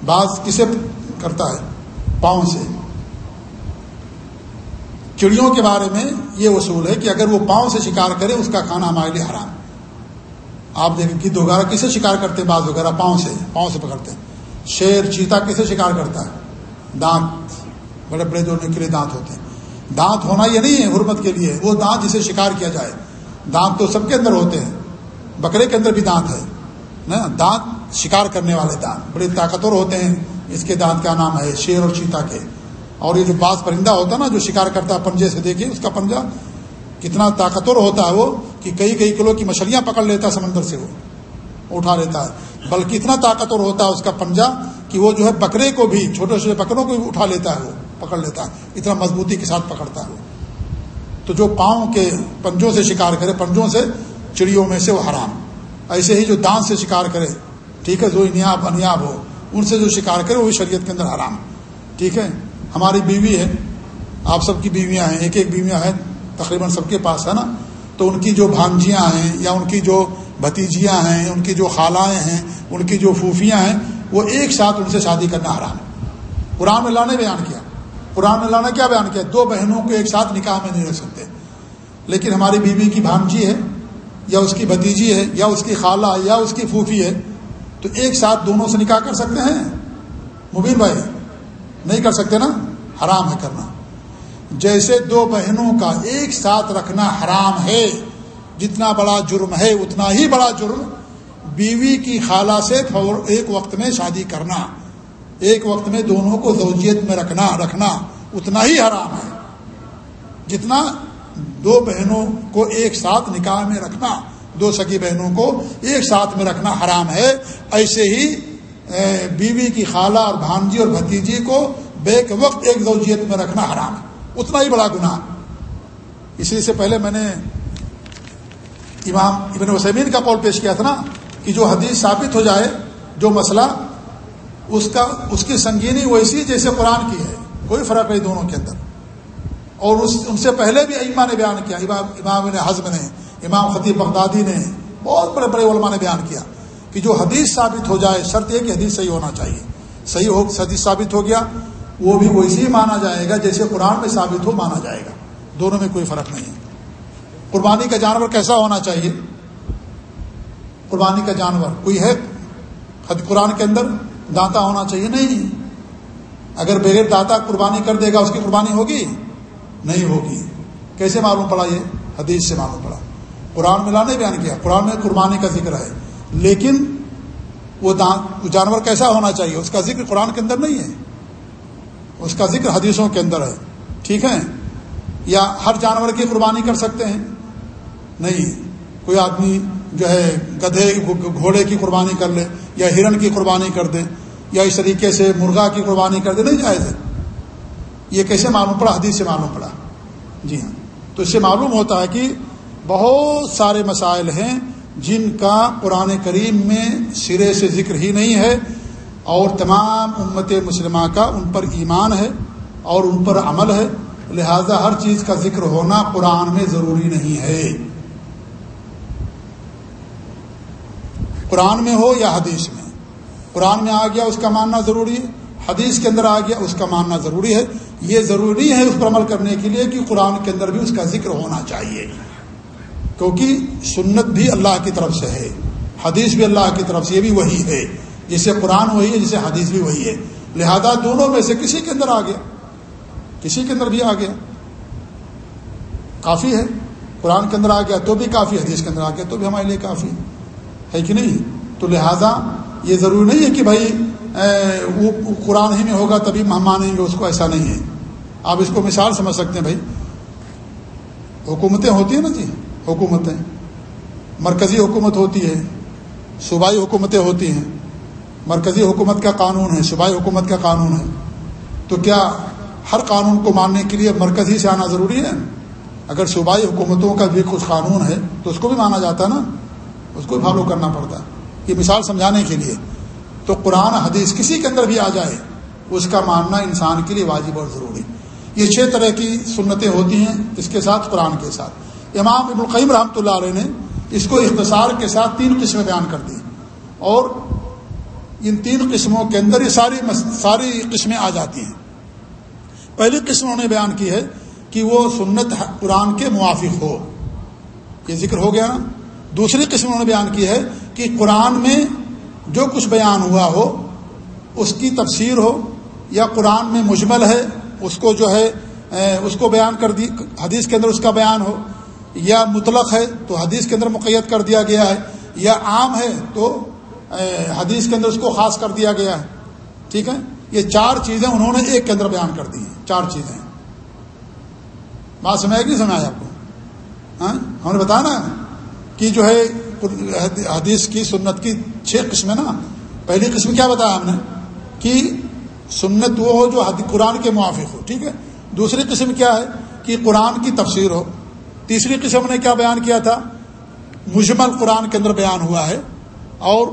بعض کسے کرتا ہے، پاؤں سے۔ چڑیوں کے بارے میں یہ اصول ہے کہ اگر وہ پاؤں سے شکار کرے، اس کا کھانا ہمارے لیے حرام۔ آپ دیکھیں گد وغیرہ کسے شکار کرتے ہیں بعض وغیرہ پاؤں سے پاؤں سے پکڑتے ہیں۔ شیر، چیتا کسے شکار کرتا ہے؟ دانت۔ بڑے بڑے جو نکلے دانت ہوتے ہیں۔ دانت ہونا یہ نہیں ہے حرمت کے لیے، وہ دانت جسے شکار کیا جائے۔ دانت تو سب کے اندر ہوتے ہیں، بکرے کے اندر بھی دانت ہے، نا؟ دانت شکار کرنے والے دانت بڑے طاقتور ہوتے ہیں۔ اس کے دانت کا نام ہے شیر اور چیتا کے۔ اور یہ جو بعض پرندہ ہوتا ہے نا، جو شکار کرتا ہے پنجے سے، دیکھیے اس کا پنجہ کتنا طاقتور ہوتا ہے وہ کہ کئی کئی کلو کی مچھلیاں پکڑ لیتا ہے سمندر سے وہ، اٹھا لیتا ہے۔ بلکہ اتنا طاقتور ہوتا ہے اس کا پنجہ کہ وہ جو ہے بکرے کو بھی، چھوٹے چھوٹے بکروں کو بھی اٹھا لیتا ہے وہ، پکڑ لیتا ہے۔ اتنا مضبوطی کے ساتھ پکڑتا ہے وہ۔ تو جو پاؤں کے پنجوں سے شکار کرے، پنجوں سے چڑیوں میں سے وہ حرام۔ ایسے ہی جو دانت سے شکار کرے ٹھیک ہے، جو انیاب انیاب ہو، ان سے جو شکار کرے، وہ شریعت کے اندر حرام ٹھیک ہے؟ ہماری بیوی ہے، آپ سب کی بیویاں ہیں، ایک ایک بیویاں ہیں، تقریباً سب کے پاس ہے نا؟ تو ان کی جو بھانجیاں ہیں، یا ان کی جو بھتیجیاں ہیں، ان کی جو خالائیں ہیں، ان کی جو پھوفیاں ہیں، وہ ایک ساتھ ان سے شادی کرنا حرام ہے۔ قرآن اللہ نے بیان کیا۔ قرآن اللہ نے کیا بیان کیا؟ دو بہنوں کو ایک ساتھ نکاح میں نہیں رکھ سکتے۔ لیکن ہماری بیوی کی بھانجی ہے، یا اس کی بھتیجی ہے، یا اس کی خالہ، یا اس کی پھوفی ہے تو ایک ساتھ دونوں سے نکاح کر سکتے ہیں؟ مبین بھائی، نہیں کر سکتے نا؟ حرام ہے کرنا۔ جیسے دو بہنوں کا ایک ساتھ رکھنا حرام ہے، جتنا بڑا جرم ہے، اتنا ہی بڑا جرم۔ بیوی کی خالہ سے ایک وقت میں شادی کرنا، ایک وقت میں دونوں کو زوجیت میں رکھنا رکھنا اتنا ہی حرام ہے۔ جتنا دو بہنوں کو ایک ساتھ نکاح میں رکھنا دو سگی بہنوں کو ایک ساتھ میں رکھنا حرام ہے۔ ایسے ہی بیوی کی خالہ اور بھانجی اور بھتیجی کو بیک وقت ایک زوجیت میں رکھنا حرام ہے۔ اتنا ہی بڑا گناہ۔ اسی سے پہلے میں نے امام ابن وسمین کا قول پیش کیا تھا نا کہ جو حدیث ثابت ہو جائے، جو مسئلہ اس کا، اس کی سنگینی ویسی جیسے قرآن کی ہے، کوئی فرق نہیں دونوں کے اندر۔ اور اس، ان سے پہلے بھی ایما نے بیان کیا، امام امام نے حزم نے امام خطیب بغدادی نے بہت بڑے بڑے علماء نے بیان کیا کہ جو حدیث ثابت ہو جائے، شرط یہ کہ حدیث صحیح ہونا چاہیے۔ صحیح ہو، حدیث ثابت ہو گیا، وہ بھی ویسے ہی مانا جائے گا جیسے قرآن میں ثابت ہو مانا جائے گا۔ دونوں میں کوئی فرق نہیں ہے۔ قربانی کا جانور کیسا ہونا چاہیے؟ قربانی کا جانور کوئی ہے؟ قرآن کے اندر دانتا ہونا چاہیے؟ نہیں۔ اگر بغیر داتا قربانی کر دے گا، اس کی قربانی ہوگی؟ نہیں ہوگی۔ کیسے معلوم پڑا یہ؟ حدیث سے معلوم پڑا۔ قرآن میں لانے بیان کیا، قرآن میں قربانی کا ذکر ہے۔ لیکن وہ جانور کیسا ہونا چاہیے؟ اس کا ذکر قرآن کے اندر نہیں ہے۔ اس کا ذکر حدیثوں کے اندر ہے۔ ٹھیک ہے؟ یا ہر جانور کی قربانی کر سکتے ہیں؟ نہیں۔ کوئی آدمی جو ہے گدھے، گھوڑے کی قربانی کر لے یا ہرن کی قربانی کر دے یا اس طریقے سے مرغا کی قربانی کر دے، نہیں جائز ہے۔ یہ کیسے معلوم پڑا؟ حدیث سے معلوم پڑا۔ جی ہاں۔ تو اس سے معلوم ہوتا ہے کہ بہت سارے مسائل ہیں جن کا قرآن کریم میں سرے سے ذکر ہی نہیں ہے اور تمام امت مسلمہ کا ان پر ایمان ہے اور ان پر عمل ہے، لہذا ہر چیز کا ذکر ہونا قرآن میں ضروری نہیں ہے۔ قرآن میں ہو یا حدیث میں؟ قرآن میں آ گیا اس کا ماننا ضروری ہے، حدیث کے اندر آ گیا اس کا ماننا ضروری ہے۔ یہ ضروری ہے اس پر عمل کرنے کے لیے کہ قرآن کے اندر بھی اس کا ذکر ہونا چاہیے۔ کیونکہ سنت بھی اللہ کی طرف سے ہے، حدیث بھی اللہ کی طرف سے، یہ بھی وہی ہے۔ جسے قرآن وہی ہے، جسے حدیث بھی وہی ہے۔ لہذا دونوں میں سے کسی کے اندر آ گیا۔ کسی کے اندر بھی آ گیا۔ کافی ہے۔ قرآن کے اندر آ گیا تو بھی کافی، حدیث کے اندر آ گیا تو بھی ہمارے لیے کافی۔ ہے کہ نہیں؟ تو لہذا یہ ضروری نہیں ہے کہ بھائی وہ قرآن ہی میں ہوگا تبھی ہم مانیں گے، اس کو ایسا نہیں ہے۔ آپ اس کو مثال سمجھ سکتے ہیں بھائی۔ حکومتیں ہوتی ہیں نا جی؟ حکومتیں۔ مرکزی حکومت ہوتی ہے، صوبائی حکومتیں ہوتی ہیں۔ مرکزی حکومت کا قانون ہے، صوبائی حکومت کا قانون ہے۔ تو کیا ہر قانون کو ماننے کے لیے مرکزی سے آنا ضروری ہے؟ اگر صوبائی حکومتوں کا بھی کچھ قانون ہے تو اس کو بھی مانا جاتا ہے نا۔ اس کو فالو کرنا پڑتا ہے۔ یہ مثال سمجھانے کے لیے۔ تو قرآن، حدیث کسی کے اندر بھی آ جائے، اس کا ماننا انسان کے لیے واجب اور ضروری۔ یہ چھ طرح کی سنتیں ہوتی ہیں اس کے ساتھ، قرآن کے ساتھ۔ امام ابن القیم رحمۃ اللہ علیہ نے اس کو اختصار کے ساتھ تین قسمیں بیان کر دی اور ان تین قسموں کے اندر یہ ساری ساری قسمیں آ جاتی ہیں۔ پہلی قسم انہوں نے بیان کی ہے کہ وہ سنت قرآن کے موافق ہو۔ یہ ذکر ہو گیا نا۔ دوسری قسم انہوں نے بیان کی ہے کہ قرآن میں جو کچھ بیان ہوا ہو، اس کی تفسیر ہو یا قرآن میں مجمل ہے، اس کو جو ہے اس کو بیان کر دی، حدیث کے اندر اس کا بیان ہو۔ یا مطلق ہے تو حدیث کے اندر مقید کر دیا گیا ہے، یا عام ہے تو حدیث کے اندر اس کو خاص کر دیا گیا ہے۔ ٹھیک ہے؟ یہ چار چیزیں انہوں نے ایک کے اندر بیان کر دی ہیں۔ چار چیزیں۔ بات سمجھا کہ سمجھایا آپ کو؟ ہاں؟ ہم نے بتایا نا کہ جو ہے، حدیث کی، سنت کی چھ قسمیں نا۔ پہلی قسم کیا بتایا ہم نے؟ کہ سنت وہ ہو جو قرآن کے موافق ہو۔ ٹھیک ہے؟ دوسری قسم کیا ہے؟ کہ قرآن کی تفسیر ہو۔ تیسری قسم نے کیا بیان کیا تھا؟ مجمل قرآن کے اندر بیان ہوا ہے اور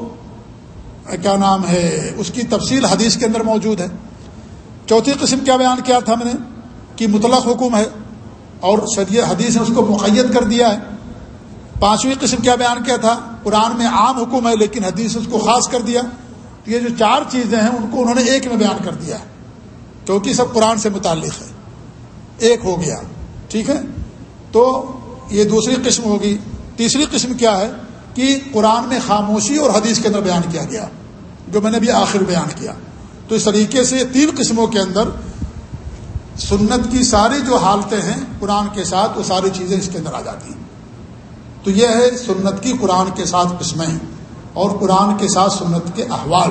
کیا نام ہے، اس کی تفصیل حدیث کے اندر موجود ہے۔ چوتھی قسم کیا بیان کیا تھا میں نے؟ کہ مطلق حکم ہے اور شریع حدیث نے اس کو مقید کر دیا ہے۔ پانچویں قسم کیا بیان کیا تھا؟ قرآن میں عام حکم ہے لیکن حدیث اس کو خاص کر دیا۔ تو یہ جو چار چیزیں ہیں، ان کو انہوں نے ایک میں بیان کر دیا ہے۔ کیونکہ سب قرآن سے متعلق ہے۔ ایک ہو گیا۔ ٹھیک ہے؟ تو یہ دوسری قسم ہوگی۔ تیسری قسم کیا ہے کہ قرآن میں خاموشی اور حدیث کے اندر بیان کیا گیا، جو میں نے بھی آخر بیان کیا۔ تو اس طریقے سے تین قسموں کے اندر سنت کی ساری جو حالتیں ہیں قرآن کے ساتھ، وہ ساری چیزیں اس کے اندر آ جاتی ہیں۔ تو یہ ہے سنت کی قرآن کے ساتھ قسمیں اور قرآن کے ساتھ سنت کے احوال۔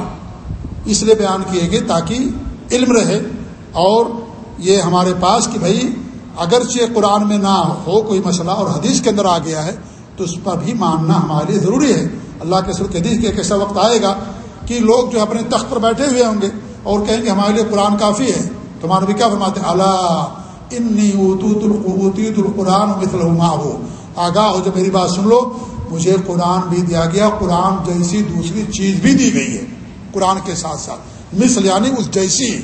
اس لیے بیان کیے گئے تاکہ علم رہے اور یہ ہمارے پاس کہ بھائی اگرچہ قرآن میں نہ ہو کوئی مسئلہ اور حدیث کے اندر آ گیا ہے، تو اس پر بھی ماننا ہمارے لیے ضروری ہے۔ اللہ کے سر حدیث کے ایک ایسا وقت آئے گا کہ لوگ جو اپنے تخت پر بیٹھے ہوئے ہوں گے اور کہیں گے ہمارے لیے قرآن کافی ہے۔ تمہارے بھی کیا فرماتے اللہ انی القرآن مثل ہو۔ آگاہ ہو جو میری بات سن لو، مجھے قرآن بھی دیا گیا، قرآن جیسی دوسری چیز بھی دی گئی ہے۔ قرآن کے ساتھ ساتھ مثل یعنی اس جیسی۔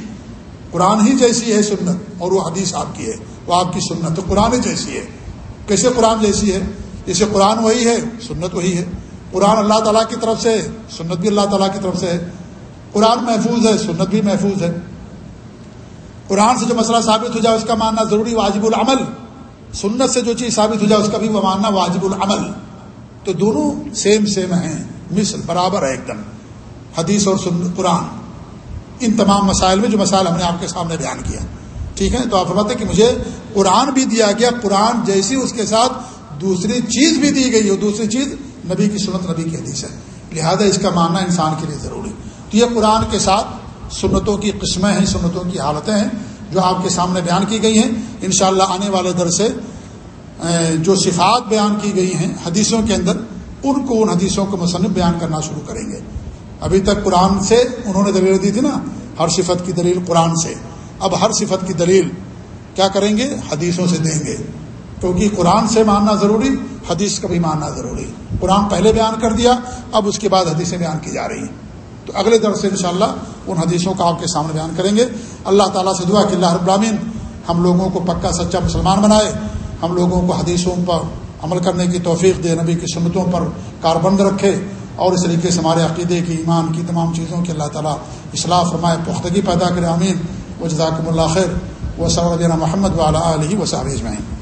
قرآن ہی جیسی ہے سنت اور وہ حدیث آپ کی ہے۔ وہ آپ کی سنت تو قرآن جیسی ہے۔ کیسے قرآن جیسی ہے؟ جیسے قرآن وہی ہے، سنت وہی ہے۔ قرآن اللہ تعالیٰ کی طرف سے سنت بھی اللہ تعالیٰ کی طرف سے ہے۔ قرآن محفوظ ہے، سنت بھی محفوظ ہے۔ قرآن سے جو مسئلہ ثابت ہو جائے، اس کا ماننا ضروری واجب العمل۔ سنت سے جو چیز ثابت ہو جائے، اس کا بھی وہ ماننا واجب العمل۔ تو دونوں سیم سیم ہیں۔ مثل، برابر ہے ایک دم۔ حدیث اور سن، قرآن۔ ان تمام مسائل میں جو مسائل ہم نے آپ کے سامنے بیان کیا۔ ٹھیک ہے تو آپ فرماتے کہ مجھے قرآن بھی دیا گیا، قرآن جیسی اس کے ساتھ دوسری چیز بھی دی گئی ہو دوسری چیز نبی کی سنت، نبی کی حدیث ہے۔ لہذا اس کا ماننا انسان کے لیے ضروری تو یہ قرآن کے ساتھ سنتوں کی قسمیں ہیں، سنتوں کی حالتیں ہیں جو آپ کے سامنے بیان کی گئی ہیں۔ انشاءاللہ آنے والے در سے جو صفات بیان کی گئی ہیں حدیثوں کے اندر، ان کو ان حدیثوں کو مصنف بیان کرنا شروع کریں گے۔ ابھی تک قرآن سے انہوں نے دلیل دی تھی نا، ہر صفت کی دلیل قرآن سے۔ اب ہر صفت کی دلیل کیا کریں گے؟ حدیثوں سے دیں گے۔ کیونکہ قرآن سے ماننا ضروری، حدیث کا بھی ماننا ضروری۔ قرآن پہلے بیان کر دیا، اب اس کے بعد حدیثیں بیان کی جا رہی ہیں۔ تو اگلے درس سے انشاءاللہ ان حدیثوں کا آپ کے سامنے بیان کریں گے۔ اللہ تعالیٰ سے دعا کہ اللہ رب العالمین ہم لوگوں کو پکا، سچا مسلمان بنائے۔ ہم لوگوں کو حدیثوں پر عمل کرنے کی توفیق دے، نبی کی سنتوں پر کاربند رکھے۔ اور اس طریقے سے ہمارے عقیدے کی، ایمان کی تمام چیزوں کی اللہ تعالیٰ اصلاح فرمائے، پختگی پیدا کرے امین و جزاکم اللہ خیر. و صلی محمد والا علیہ وسلم اجمعین.